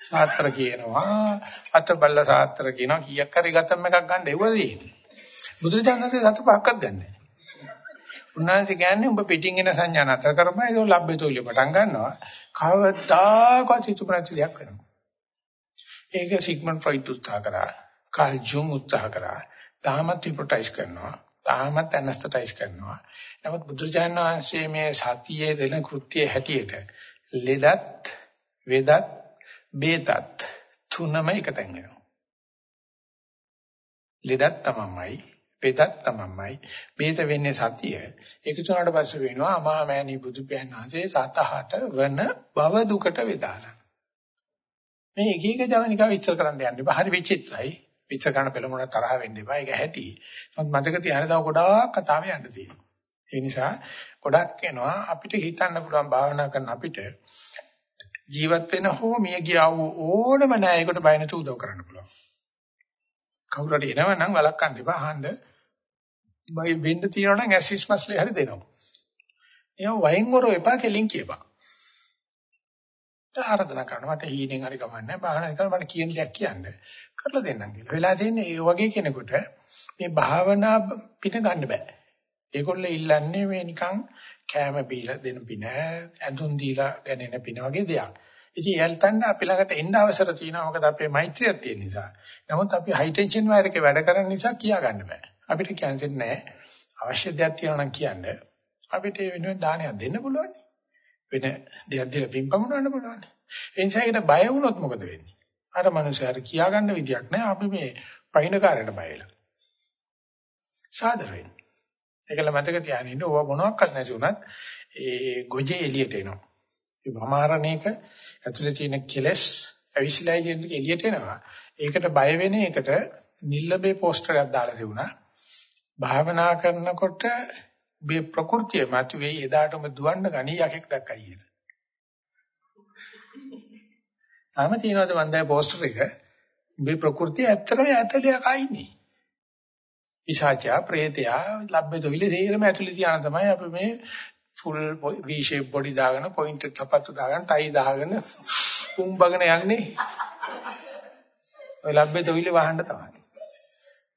සාත්‍ර කියනවා. අත බල්ල සාත්‍ර කියනවා. කීයක් හරි ගතම් එකක් ගන්න එවදී. බුදුරජාණන්සේ සතු පහක්වත් ගන්නෑ. උන්වහන්සේ කියන්නේ උඹ පිටින් එන සංඥා නතර කරපන් ඒක ලබ්බේතෝලිය පටන් ගන්නවා. කවදාකවත් හිතුපරචලියක් වෙනවා. ඒක සිග්මන්ඩ් ෆ්‍රොයිඩ් උත්සාහ කරා. කාල් ජුන් උත්සාහ කරා. තාමත් හිප්නොටයිස් කරනවා. තාමත් ඇනස්තටයිස් කරනවා. නමුත් බුදුරජාණන් වහන්සේ මේ සතියේ දෙන කෘත්‍යයේ හැටියට ලෙඩත් වේදත් බේතත් තුනම එකතෙන් වෙනවා. ලෙඩත් තමමයි වේදත් තමමයි බේත වෙන්නේ සතිය. ඒක තුනට පස්සේ වෙනවා අමාමෑණී බුදු පියාණන්සේ සතහට වන භව දුකට වේදාන. මේ එක එක ජවනිකා විස්තර කරන්න යන්න එපා. හරි විචිත්‍රයි. විචාර කරන පෙළමුණ තරහ වෙන්න එපා. ඒක ඇති. නමුත් මතක තියාගන්න තව ගොඩාක් කතාව යන්න තියෙනවා. ඒ නිසා ගොඩක් එනවා අපිට හිතන්න පුළුවන් භාවනා කරන අපිට ජීවත් වෙන හෝ මිය ගියා වූ ඕනම නෑයකට බය නැතුව උදව් කරන්න පුළුවන්. කවුරු හරි එනවා නම් වළක්වන්න එපා. අහන්න මයි වෙන්න තියනවා නම් ඇසිස් මස්ලේ හරි දෙනවා. එහෙනම් වයින් වරෝ එපා කෙලින් කියපන්. ආරාධනා කරනවා මට හීනෙන් හරි කමන්නේ බාහන කරලා මට කියන දෙයක් කියන්න කරලා දෙන්නම් කියලා. වෙලා තියෙන්නේ ඒ වගේ කෙනෙකුට මේ භාවනා පිට ගන්න බෑ. ඒගොල්ලෝ ඉල්ලන්නේ මේ නිකන් කෑම බීලා දෙන පින, ඇඳුම් දීලා ගැනෙන පින වගේ දෙයක්. ඉතින් එයල්තන්න අපි ළඟට එන්න අවසර තියෙනවා මොකද අපේ මෛත්‍රියක් තියෙන නිසා. නමුත් අපි හයි ටෙන්ෂන් වයර් එකේ වැඩ කරන නිසා කියා ගන්න බෑ. අපිට කියන්නේ නැහැ. අවශ්‍ය දෙයක් තියෙනවා නම් කියන්න. අපිට ඒ වෙනුවෙන් දානයක් දෙන්න පුළුවන්. වෙන දෙයක් දීලා පින්පමුණවන්න පුළුවන්. ඒ නිසා ඒකට බය වුණොත් මොකද වෙන්නේ? අර මනුස්සයාට කියාගන්න විදියක් නැහැ. අපි මේ පහිනකාරයට බය වෙලා. සාදර වෙන්න. ඒකල මතක තියාගෙන ඉන්න ඕවා මොනවත් නැති වුණත් ඒ ගොජේ එළියට එනවා. ඒ වමාරණේක ඇතුලේ තියෙන කෙලස් අවිසිලා එළියට එනවා. ඒකට බය වෙන එකට නිල්ලබේ පෝස්ටර් එකක් දාලා තිබුණා. භාවනා කරනකොට මේ ප්‍රകൃතිය මත වෙයි එදාටම දුවන්න ගණී යකෙක් දැක්කයි කියලා. තාම තියෙනවද මන්දේ පෝස්ටර් එක? මේ ප්‍රകൃතිය ඇත්තටම ඇතලිය කයිනේ. ඉෂාචා ප්‍රේතයා ලැබෙතු විලේ තේරම ඇතුලේ තියාන තමයි අපි මේ ෆුල් V shape body දාගෙන පොයින්ටඩ් සපත්තු දාගෙන ටයි දාගෙන කුම්බගෙන යන්නේ. ඔය ලැබෙතු විලේ වහන්න තමයි.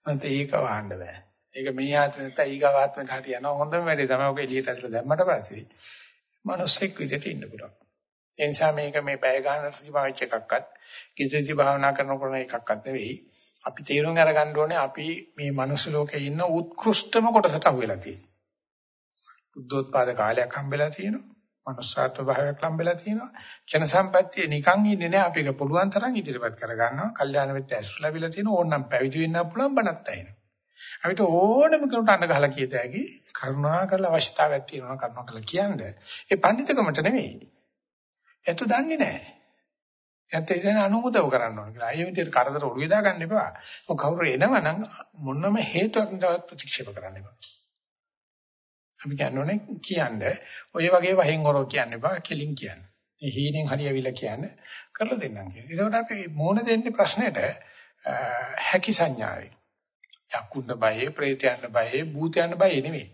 අන්ත ඒක වහන්න බෑ. ඒක මේ ආත්මෙ නැත්නම් ඊගා ආත්මෙට හරි යනවා හොඳම වැඩේ තමයි ඔක එළියට ඇදලා දැම්මට පස්සේ මනුස්සෙක් විදිහට ඉන්න පුළුවන්. ඒ නිසා මේක මේ පැය ගන්න ප්‍රතිපාවිච්ච එකක්වත් කිසිසි භාවනා කරනකොට එකක්වත් නෙවෙයි. අපි තීරුම් අරගන්න ඕනේ අපි මේ මනුස්ස ලෝකේ ඉන්න උත්කෘෂ්ඨම කොටසට අහුවෙලා තියෙනවා. බුද්ධෝත්පාද කාලයක් හම්බෙලා තියෙනවා. මනුස්සාත්ව භාවයක් හම්බෙලා තියෙනවා. ජන සම්පත්තිය නිකන් ඉන්නේ නැහැ. අපි ඒක පුළුවන් තරම් ඉදිරිපත් කරගන්නවා. කල්යාණ මිත්‍ර ඇසුර ලැබිලා තියෙනවා. ඕනනම් පැවිදි වෙන්න පුළුවන් බණත් ඇහෙනවා. අපිට ඕනම කෙනෙකුට අඬ ගහලා කියත හැකි කරුණා කරලා අවශ්‍යතාවයක් තියෙනවා කරුණා කරලා කියන්නේ. ඒ පඬිතුකමට නෙමෙයි. එතු දන්නේ නැහැ. එතන ඉතින් අනුමුදව කරන්න ඕන කියලා. ඒ විදිහට කරදර ඔළුවේ දා ගන්න එපා. මොක කවුරු එනවනම් මොනම හේතුවක් නිසාවත් ප්‍රතික්ෂේප කරන්න එපා. අපි කියන්නේ කියන්නේ ඔය වගේ වහෙන් හොරෝ කියන්න එපා කෙලින් කියන්න. මේ හීනෙන් හරියවිලා කියන්න කරලා දෙන්නම් කියලා. ඒකට අපි මෝන දෙන්නේ ප්‍රශ්නෙට හැකි සංඥාවෙන්. යක්කුන්න බයේ, ප්‍රේතයන්ට බයේ, භූතයන්ට බයේ නෙමෙයි.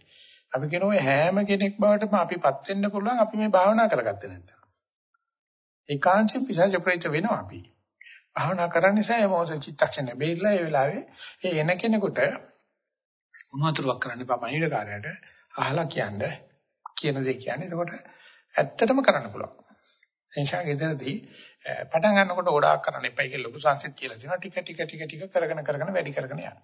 අපි කියන ඔය හැම කෙනෙක් බවටම අපිපත් වෙන්න පුළුවන් අපි මේ භාවනා කරගත්තේ නැත්නම්. ඒකාංශයෙන් පිසාච ප්‍රේත වෙනවා අපි. භාවනා කරන්න නිසා ඒ මොහොත චිත්තක්ෂණ බේරලා ඒ වෙලාවේ ඒ එන කෙනෙකුට උණුතුරක් කරන්න එපා පණිවිඩ කාර්යයට අහලා කියන්නේ කියන දේ කියන්නේ. එතකොට ඇත්තටම කරන්න පුළුවන්. එනිසා ගෙදරදී පටන් ගන්නකොට ගොඩාක් කරන්න එපයි කියලා ලොකු සංසිත් කියලා තියෙනවා. ටික ටික ටික ටික කරගෙන කරගෙන වැඩි කරගෙන යන්න.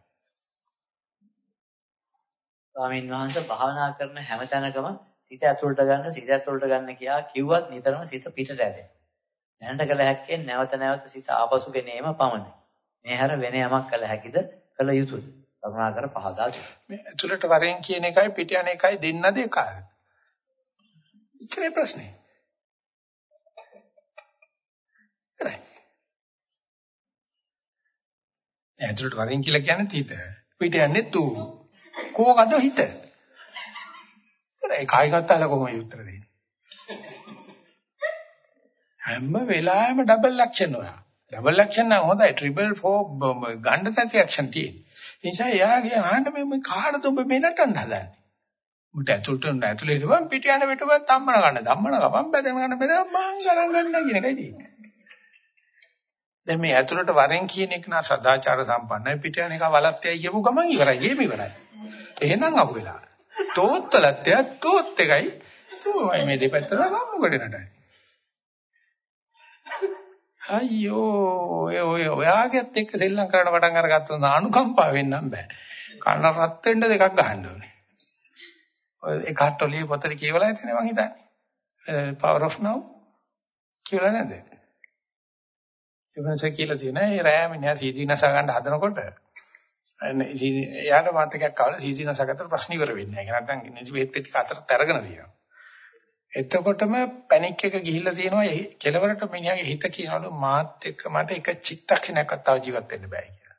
ස්වාමීන් වහන්සේ භාවනා කරන හැම තැනකම සිත ඇතුළට ගන්න සිත ඇතුළට ගන්න කියා කිව්වත් නිතරම සිත පිටට ඇදෙන. දැනට කළ හැක්කේ නැවත නැවත සිත ආපසු ගෙනීම පමණයි. මේ හැර වෙන යමක් කළ හැකිද කළ යුතුයද? කරුණාකර පහදා දෙන්න. මේ ඇතුළට වරෙන් කියන එකයි පිට යන එකයි දෙන්නද එකයි. ඉතරේ ප්‍රශ්නේ. කරයි. ඇතුළට වරෙන් කියලා කියන්නේ හිත. පිට යන්නේ තු. කෝකද හිත? ඒ කායි ගත්තාල කොහොමද උත්තර දෙන්නේ? හැම වෙලාවෙම ඩබල් ලක්ෂණ ඔයා. ඩබල් ලක්ෂණ නම් හොඳයි ට්‍රිපල් ෆෝ ගන්න නැති ඇක්ෂන් තියෙන. ඒ නිසා එයාගේ අහන්න මේ කාටද ඔබ මේ නටන්න හදන්නේ? උට ඇතුළට ඇතුළේ ඉරුවම් පිට යන පිටුවත් තම්මන ගන්න. ධම්මන ගමන් බැදගෙන ගන්න බැද මං ගණන් ගන්න කියන එකයි තියෙන්නේ. දැන් මේ ඇතුළට වරෙන් කියන එක නා සදාචාර සම්පන්නයි පිට යන එක වලත්තයයි කියපු ගමන් ඉවරයි. ගේම ඉවරයි. එහෙනම් අහුවෙලා. තෝත්තලත්තය තෝත් එකයි. තෝයි මේ දෙපැත්තට ගම්මුකඩ නටයි. අයියෝ ඔය ඔය ඔයාගෙත් එක්ක සෙල්ලම් කරන්න පටන් අරගත්තොත් අනුකම්පා වෙන්නම් බෑ. කන රත් වෙන්න දෙකක් ගහන්න ඕනේ. ඔය ඒ කාට්ටෝලියේ පොතේ කියවලා තියෙනවා මං හිතන්නේ. power of now කියලා නේද? එවනස කියලා තියෙනවා ඒ රෑ මිනිහා සීදී නස ගන්න හදනකොට එයාට මතකයක් ආවලා සීදී නස ගත්තට ප්‍රශ්න ඉවර වෙන්නේ නැහැ. නැත්නම් නිදි වේත් ටික අතර තරගෙන තියෙනවා. එතකොටම පැනික් එක ගිහිල්ලා තියෙනවා කෙලවරට මිනිහාගේ හිත කියනවලු මාත් එක්ක මට එක චිත්තක්ෂණයක්වත් තව ජීවත් වෙන්න බෑ කියලා.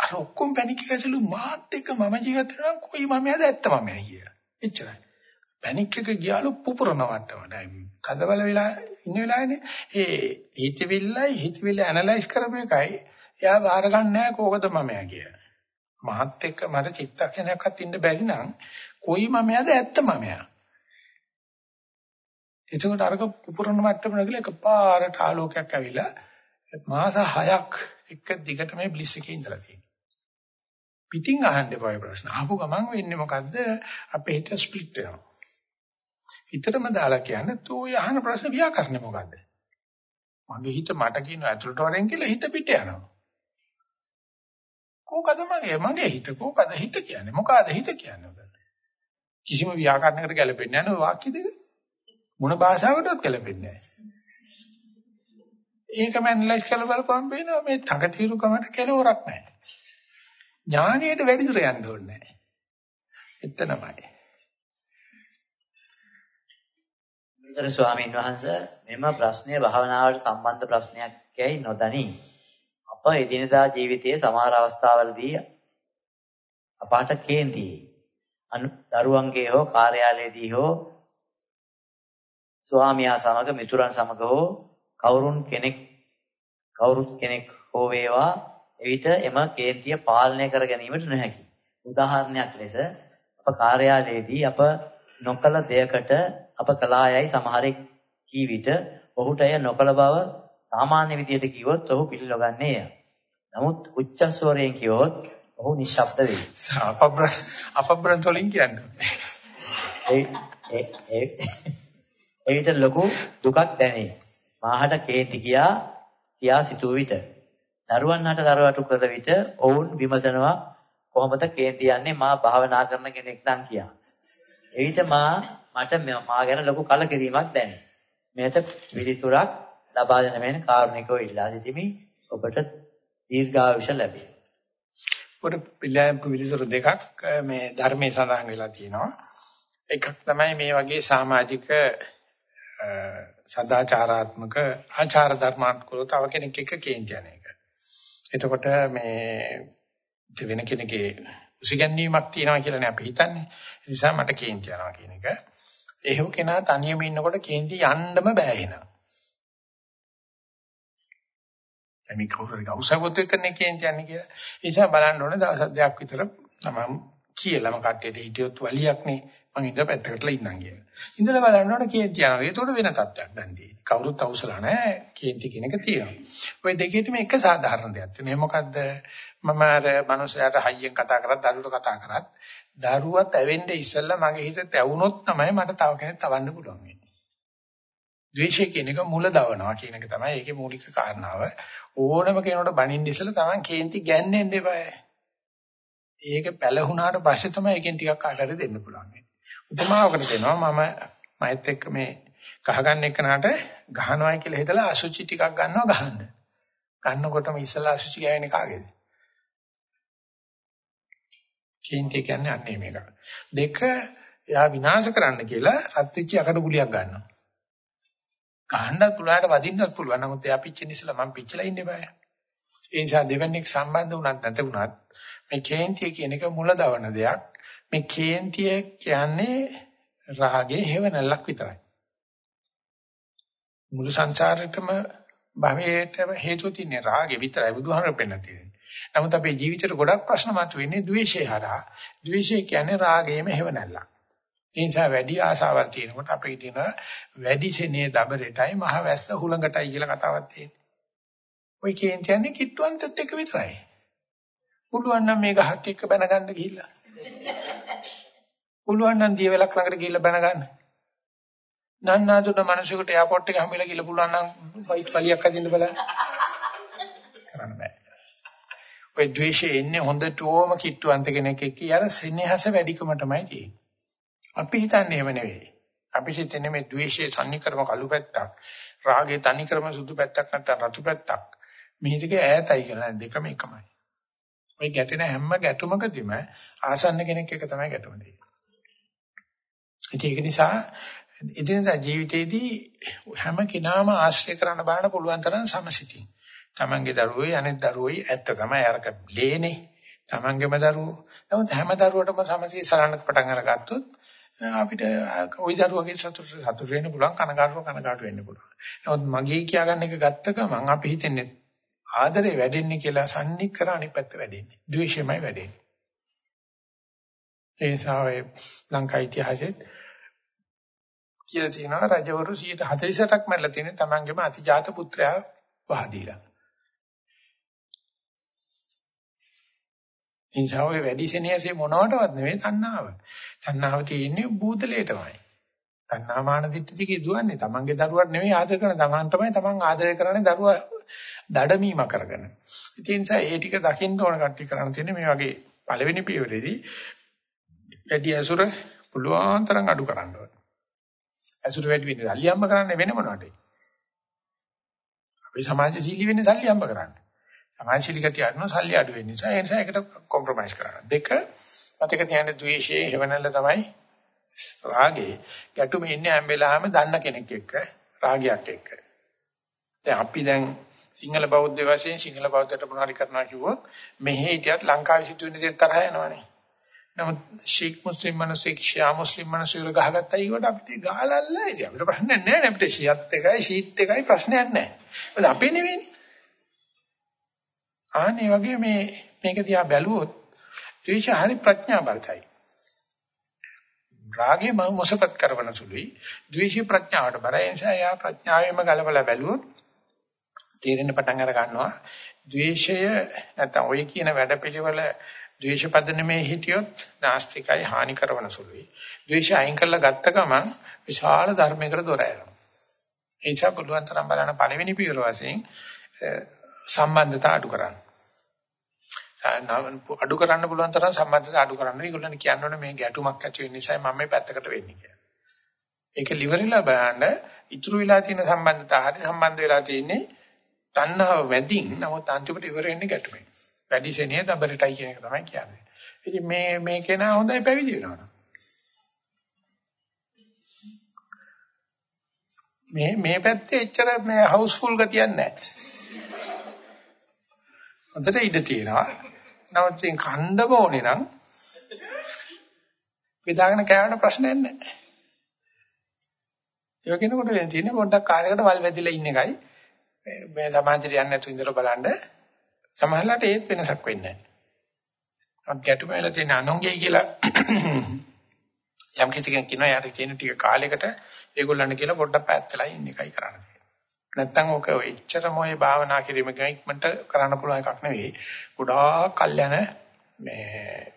අර ඔක්කොම පැනික් එකසලු මාත් එක්ක මම ජීවත් වෙනවා කොයි මමද ඇත්ත මමයි කියලා. එච්චරයි. පැනික් එක ගියාලු පුපුරන වට්ටමට. කදබල වෙලා ඉන්න වෙලාවේනේ ඒ හිතවිල්ලයි හිතවිල්ල ඇනලයිස් කරපු එකයි එයා බාර ගන්න නැහැ කෝකද මමයා කියලා. මාත් එක්ක මට චිත්තක්ෂණයක්වත් ඉන්න බැරි නම් කොයි මමයාද ඇත්ත මමයා. එතකොට අරක පුපුරන මට්ටම නගලා එකපාරට ආලෝකයක් ඇවිල්ලා මාස 6ක් එක දිගට මේ බ්ලිස් එකේ ඉඳලා තියෙනවා. පිටින් අහන්න එපා ප්‍රශ්න. අහපු ගමන් වෙන්නේ මොකද්ද? අපේ හිත ස්ප්ලිට් වෙනවා. හිතටම දාලා කියන්නේ තෝ යහන ප්‍රශ්න ව්‍යාකරණය මොකද්ද? මගේ හිත මට කියන ඇතුළට වරෙන් කියලා හිත පිට යනවා. කෝකද මගේ මගේ හිත කෝකද හිත කියන්නේ මොකಾದ හිත කියන්නේ කිසිම ව්‍යාකරණයකට ගැලපෙන්නේ නැහැ නෝ වාක්‍ය දෙක. මොන භාෂාවකටවත් ගැලපෙන්නේ නැහැ. ඒකම ඇනලයිස් කරලා බලපුවම පේනවා මේ තකතිරුකමට කෙලවරක් නැහැ. ඥානයට වැඩිදුර යන්න ඕනේ නැහැ. එතනමයි. විතර ස්වාමීන් වහන්සේ මෙම ප්‍රශ්නය භාවනාවට සම්බන්ධ ප්‍රශ්නයක් යයි නොදනි. අප එදිනදා ජීවිතයේ සමහර අවස්ථාවලදී අපාට කේන්ති. දරුවන්ගේ හෝ කාර්යාලයේදී හෝ ස්වාමියා සමග මිතුරන් සමග හෝ කවුරුන් කෙනෙක් කවුරුත් කෙනෙක් හෝ වේවා එවිට එම කේන්තිය පාලනය කර ගැනීමට නොහැකි. උදාහරණයක් ලෙස අප කාර්යාලයේදී අප නොකල දෙයකට අප කලායයි සමහරෙක් කී විට ඔහුට එය නොකල බව සාමාන්‍ය විදියට කිව්වොත් ඔහු පිළිලොගන්නේය. නමුත් උච්ච ස්වරයෙන් කිව්වොත් ඔහු නිශ්ශබ්ද වෙයි. අපබ්‍රස් අපබ්‍රන්ත වලින් කියන්නේ. ඒ ඒ එවිට ලොකු දුකක් දැනේ. මාහට කේන්ති කියා කියා සිටුව විට දරුවන් හට දරුවටු කළ විට ඔවුන් විමසනවා කොහොමද කේන්ති යන්නේ මා භාවනා කරන කෙනෙක් නම් කියා. එවිට මා මට මා ගැන ලොකු කලකිරීමක් දැනේ. මෙයට පිළිතුරක් ලබා දෙන මෙන් කාරුණිකව ඉල්ලා සිටිමි. ඔබට දීර්ඝායුෂ ලැබේ. පොඩ පිළිතුරු දෙකක් මේ ධර්මයේ සඳහන් වෙලා තියෙනවා. එකක් තමයි මේ වගේ සමාජික සදාචාරාත්මක ආචාර ධර්මාත්මකව තව කෙනෙක් එක්ක කේන්ති යන එක. එතකොට මේ වෙන කෙනෙක්ගේ උසිගැන්වීමක් තියෙනවා කියලානේ අපි හිතන්නේ. ඒ නිසා මට කේන්ති යනවා කියන එක. එහෙම කෙනා තනියම ඉන්නකොට කේන්ති යන්නම බෑ එනවා. එමි කවුරුරි ගෞසවොත් එතන කේන්ති යන්නේ කියලා. ඒ නිසා බලන්න ඕනේ දවස් දෙකක් විතර මම කියලාම කට්ටියට හිටියොත් වලියක් නේ මං ඉඳලා පැත්තකටලා ඉන්නම් කියලා. ඉඳලා බලන්න ඕනේ කේන්ති යනවා. ඒතකොට වෙන තත්ත්වයක් දැන් තියෙන්නේ. කවුරුත් අවසලා නැහැ කේන්ති කියන එක තියෙනවා. ওই දෙකේටම එක සාධාරණ දෙයක් තියෙනවා. මොකද්ද? මම අර මනුස්සයාට හයියෙන් කතා කරත් දරුවට කතා කරත් දරුවත් ඇවෙන්න ඉස්සෙල්ලා මගේ හිතට ඇවුනොත් තමයි මට තව කෙනෙක් තවන්න පුළුවන් වෙන්නේ. ද්වේෂය කියන එක මුල දවනවා කියන එක තමයි ඒකේ මූලික කාරණාව. ඕනම කෙනෙකුට බනින්න ඉස්සෙල්ලා තමන් කේන්ති ගන්නන්න එපා. ඒක පැලහුණාට පස්සේ තමයි එකෙන් ටිකක් ආකාරය දෙන්න පුළුවන්. උපමාවකට දෙනවා මම මයිත් එක්ක මේ ගහගන්න එකනට ගහනවායි කියලා හිතලා අසුචි ටිකක් ගන්නවා ගහන්න. ගන්නකොටම ඉස්සලා අසුචි ගෑවෙන්නේ කාගේද? කේන්ති කියන්නේ අන්නේ මේක. දෙක එයා විනාශ කරන්න කියලා රත් වෙච්ච යකඩ ගුලියක් ගන්නවා. ගහන්නත් පුළුවන් වදින්නත් පුළුවන්. නමුත් එයා පිච්චෙන ඉස්සලා මම පිච්චලා ඉන්න බෑ. ඒ නිසා දෙවන්නේක් සම්බන්ධ වුණත් නැත වුණත් මේ කේන්තිය කියන එක මුල දවන දෙයක්. මේ කේන්තිය කියන්නේ රාගේ හේවණල්ලක් විතරයි. මුළු සංසාරෙටම භවයට හේතු තියෙන රාගේ විතරයි බුදුහාමර පෙන්නන තියෙන්නේ. නමුත් අපේ ජීවිතේට ගොඩක් ප්‍රශ්න මතුවෙන්නේ ද්වේෂය හරහා. ද්වේෂය කියන්නේ රාගයේම හේවණල්ලක්. ඒ නිසා වැඩි ආශාවක් තියෙනකොට අපේ දින වැඩි සෙනේ දබරටයි මහ වැස්ස හුලඟටයි කියලා කතාවක් තියෙනවා. ඔය කියන්නේ කිට්ටුවන්තත් එක්ක විතරයි. පුළුවන් නම් මේ ගහක් එක්ක බැන ගන්න ගිහිල්ලා. පුළුවන් නම් දියවැලක් ළඟට ගිහිල්ලා බැන ගන්න. නන්නාතුන මිනිසෙකුට එයාපෝට් එක හැමිලා ගිහිල්ලා පුළුවන් නම් වයිට් පලියක් අදින්න බලන්න. කරන්න බෑ. ඔය ද්වේෂයේ ඉන්නේ හොඳටම කිට්ටුවන්ත කෙනෙක් එක්ක යන සෙනෙහස වැඩිකම තමයි තියෙන්නේ. අපි හිතන්නේ එහෙම නෙවෙයි. අපි හිතන්නේ මේ ද්වේෂයේ සම්නික්‍රම කළු පැත්තක්, රාගයේ තනිකරම සුදු පැත්තක් නැත්නම් රතු පැත්තක්. මේ දෙක ඈතයි කියලා දෙකම එකමයි. ওই ගැටෙන හැම ගැටුමකදීම ආසන්න කෙනෙක් එක තමයි ගැටුම තියෙන්නේ. ඒක නිසා ඉදිනදා ජීවිතේදී හැම කෙනාම ආශ්‍රය කරන්න බලන්න පුළුවන් තරම් සමසිතින්. තමන්ගේ දරුවෝයි අනෙක් දරුවෝයි ඇත්ත තමයි අරක ලේනේ. තමන්ගේම දරුවෝ. නමුත් හැම දරුවටම සමසිත සලන්න පටන් අරගත්තොත් අපිට ওই දරුවගේ සතුට සතුට වෙන්න පුළුවන් කනගාටුව කනගාටු වෙන්න පුළුවන්. නමුත් මගේ කියාගන්න එක ගත්ත ගමන් අපි හිතන්නේ ආදරේ වැඩෙන්නේ කියලා සම්නිකර අනිත් පැත්ත වැඩෙන්නේ. ද්වේෂයමයි වැඩෙන්නේ. ඒ නිසා ඔය ලංකා ඉතිහාසෙත් කියලා තියෙනවා රජවරු 148ක් මැරලා තියෙන තමන්ගේම අතිජාත පුත්‍රයා වහදීලා. එනිසා ඔය වැඩි සෙනෙහසේ මොනවටවත් නෙවෙයි තණ්හාව. තණ්හාව තියෙන්නේ බූදලේටමයි. තණ්හා මාන දිට්ඨිතිකේ දුවන්නේ තමන්ගේ දරුවට නෙවෙයි ආදර කරන තමන් තමයි තමන් ආදරය කරන්නේ දරුවා දඩමීම කරගෙන. ඒ නිසා ඒ ටික දකින්න ඕන කට්ටිය කරන්න තියෙන්නේ මේ වගේ පළවෙනි පියවරේදී වැඩි ඇසුර පුළුවන් තරම් අඩු කරන්න ඕනේ. ඇසුර වැඩි වෙන්නේ සල්ලි හම්බ කරන්න වෙන මොනවද? අපි සමාජශීලී වෙන්නේ සල්ලි හම්බ කරන්න. සමාජශීලී ගතිය අරන සල්ලි අඩු වෙන නිසා ඒ නිසා ඒකට කොම්ප්‍රොමයිස් කරන්න. දෙක මතක තියාගන්න ද්වේෂයේ හේවණල්ල තමයි රාගේ. ගැටුම ඉන්නේ හැම වෙලාවෙම දන්න කෙනෙක් එක්ක රාගයක් එක්ක. දැන් අපි දැන් සිංහල බෞද්ධ වශයෙන් සිංහල බෞද්ධයට මොනවාරි කරනවා කිව්වොත් මෙහි හිටියත් ලංකාවේ සිදුවෙන දේ තරහ යනවනේ. නමුත් ශීක් මුස්ලිම් මිනිස්සු ෂියා මුස්ලිම් මිනිස්සු වල ගහගත්තා ඊට අපිට ගාලල්ලා ඉතින් අපිට ප්‍රශ්නයක් නැහැ නේ අපිට ෂියත් එකයි ෂීත් එකයි ප්‍රශ්නයක් නැහැ. මොකද අපේ නෙවෙයිනේ. ආනේ වගේ මේ මේක දිහා බැලුවොත් ද්වේෂ හරි ප්‍රඥා බරයි. රාගේ මම මොසපත් කරවන සුළුයි. ද්වේෂී ප්‍රඥාවට බරයි. ඒ නිසා යා ප්‍රඥාවෙම ගලවලා බැලුවොත් තේරෙන්න පටන් අර ගන්නවා. ද්වේෂය නැත්නම් ඔය කියන වැඩපිළිවෙල ද්වේෂපදනමේ හිටියොත් නාස්තිකයි හානි කරන සුළුයි. ද්වේෂය අයින් කරලා ගත්ත ගමන් විශාල ධර්මයකට දොර යනවා. ඒ නිසා පුළුවන් තරම් බලන්න පළවෙනි පියවර වශයෙන් සම්බන්ධතා අඩු කරන්න. අඩු කරන්න පුළුවන් තරම් සම්බන්ධතා අඩු කරන්න. ඒගොල්ලන් කියන්නේ මේ ගැටුමක් ඇති වෙන නිසා මම මේ පැත්තකට වෙන්නේ කියලා. ඒක liverilla බලන්න ඉතුරු වෙලා තියෙන සම්බන්ධතා හරි සම්බන්ධ වෙලා තියෙන්නේ තණ්හාව වැඩිින් නමුත් අන්තිමට ඉවර වෙන්නේ ගැටුමෙන්. වැඩි ශෙනිය දබරටයි කියන එක තමයි කියන්නේ. ඉතින් මේ මේ කෙනා හොඳයි පැවිදි වෙනවා. මේ මේ පැත්තේ එච්චර මේ හවුස්ෆුල් ගතියක් නැහැ. හොඳට ඉඩ තියෙනවා. නමුත් ඉතින් කණ්ඩ ඕනේ නම් විදාගෙන කෑවට ප්‍රශ්නයක් නැහැ. ඒ කෙනෙකුට වෙන තියෙන්නේ පොඩ්ඩක් කාර්යයකට වල් වැදිලා ඉන්න එකයි. මේ සමාජයට යන්නේ නැතු ඉඳලා බලන්න සමහරලාට ඒත් වෙනසක් වෙන්නේ නැහැ. ගැටුම වෙලා තියෙන අනුංගය කියලා යම් කිසි කෙනෙක් කියනවා යාට තියෙන ටික කාලයකට ඒගොල්ලන් කියලා පොඩ්ඩක් පැත්තලා ඉන්න එකයි කරන්නේ. නැත්තම් ඔක එච්චරම ඔය භාවනා කිරීම ගයික්මන්ට කරන්න පුළුවන් එකක් නෙවෙයි. ගොඩාක් කල් යන මේ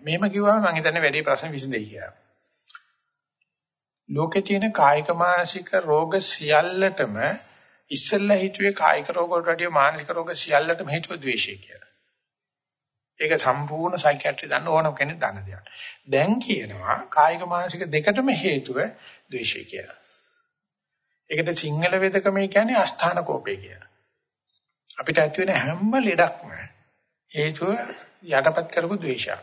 මෙහෙම කිව්වම මම හිතන්නේ වැඩි ප්‍රශ්න විසඳෙයි කියලා. ලෝකේ තියෙන කායික මානසික රෝග සියල්ලටම ඉස්සෙල්ලා හිතුවේ කායික රෝග වලට වඩා මානසික රෝග සියල්ලටම හේතුව ද්වේෂය කියලා. ඒක සම්පූර්ණ සයිකියාට්‍රි දන්න ඕනම කෙනෙක් දන්න දෙයක්. දැන් කියනවා කායික මානසික දෙකටම හේතුව ද්වේෂය කියලා. ඒකට සිංහල වේදකමේ කියන්නේ අස්ථාන කෝපය කියලා. අපිට ඇති වෙන හැම ලෙඩක්ම හේතුව යටපත් කරපු ද්වේෂය.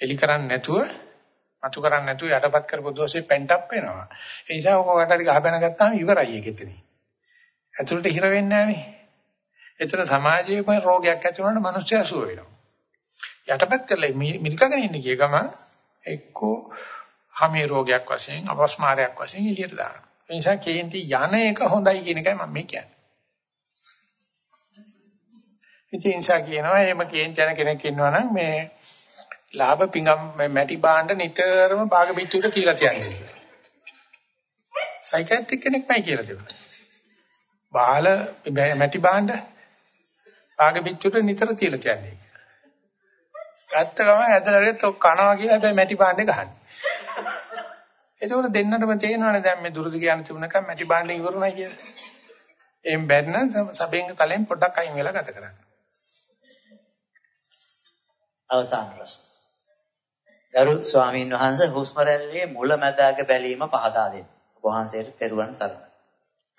එලි කරන්නේ නැතුව අතු කරන්නේ නැතුව යටපත් කරපු දෝෂේ පෙන්ටප් වෙනවා. ඒ නිසා ඔක වටට ගහ බැන ගත්තාම ඉවරයි ඒක එතන. ඇතුළට හිර වෙන්නේ නැහනේ. එතන සමාජයේ රෝගයක් ඇති වුණාට මිනිස්සු අසුව වෙනවා. යටපත් කරලා මිරිකගෙන ඉන්න කිය ගම එක්කෝ හැමේ රෝගයක් වශයෙන් අවස්මාරයක් වශයෙන් එළියට දානවා. ඒ නිසා කේන්ති යන එක හොඳයි කියන එකයි මම මේ කියන්නේ. ඉතින් ඒ නිසා කියනවා එහෙම කේන්ති යන කෙනෙක් ඉන්නවා නම් මේ ලාභ පිඟම් මැටි බාණ්ඩ නිතරම භාග පිටුට තියලා තියන්නේ. සයිකියාට්‍රික් කෙනෙක්මයි කියලා දෙනවා. බාල මැටි බාණ්ඩ භාග පිටුට නිතර තියලා තියන්නේ. ගත්ත ගමන් ඇදලාලෙත් ඔක් කනවා කියලා හැබැයි මැටි බාණ්ඩේ ගහන්නේ. ඒකෝර දෙන්නටම තේරෙනවනේ දැන් මේ දුරුදි කියන තිබුණකම් මැටි බාණ්ඩේ ඉවරුණා කියලා. එම් බැන්න සබෙන් තලෙන් පොඩ්ඩක් අයින් වෙලා ගත කරන්න. අවසාන ප්‍රශ්න. ගරු ස්වාමීන් වහන්සේ හුස්ම රැල්ලේ මුල මැදාග බැලීම පහදා දෙන්න. ඔබ වහන්සේට තෙරුවන් සරණයි.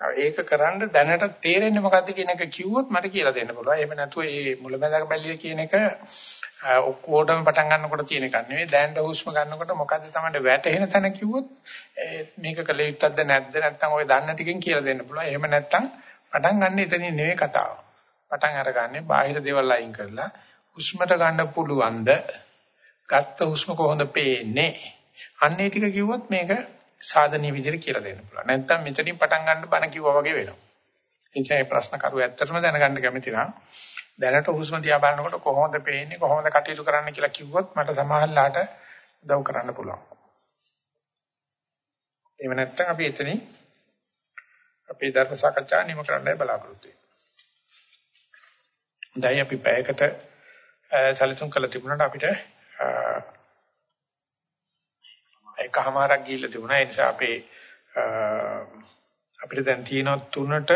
ඒක කරන්න දැනට තේරෙන්නේ මොකද්ද කියන එක කිව්වොත් මට කියලා දෙන්න පුළුවන්. එහෙම නැතුව මේ මුලැමැදක බැලිය කියන එක ඔක්කොටම පටන් ගන්නකොට තියෙන එකක් නෙවෙයි. දැනට හුස්ම ගන්නකොට මොකද්ද තමයි වැටෙන තැන කිව්වොත් මේක කළ යුත්තක්ද නැද්ද නැත්නම් ඔය දන්න ටිකෙන් කියලා දෙන්න පුළුවන්. එහෙම නැත්නම් පටන් ගන්න එතනින් නෙවෙයි කතාව. පටන් අරගන්නේ බාහිර දේවල් අයින් කරලා හුස්මට ගන්න පුළුවන්ද? ගත්ත හුස්ම කොහොමද පේන්නේ? අන්නේ ටික කිව්වොත් මේක සාධනීය විදිහට කියලා දෙන්න පුළුවන්. නැත්නම් මෙතනින් පටන් ගන්න බණ කිව්වා වගේ වෙනවා. එනිසා මේ ප්‍රශ්න කරුව ඇත්තටම දැනගන්න කැමති නම් දැනට හුස්ම දිහා බලනකොට කොහොමද පේන්නේ කොහොමද කටයුතු කරන්න කියලා කිව්වොත් මට සමහරලාට උදව් කරන්න පුළුවන්. එහෙම නැත්නම් අපි එතනින් අපේ ධර්ම සාකච්ඡා නිම කරන්නයි බලාපොරොත්තු වෙන්නේ. දැන් අපි පැයකට සැලසුම් කළ තිබුණාට අපිට එකමාරක් ගිහිල්ලා තිබුණා. ඒ නිසා අපේ අපිට දැන් තියෙනවා තුනට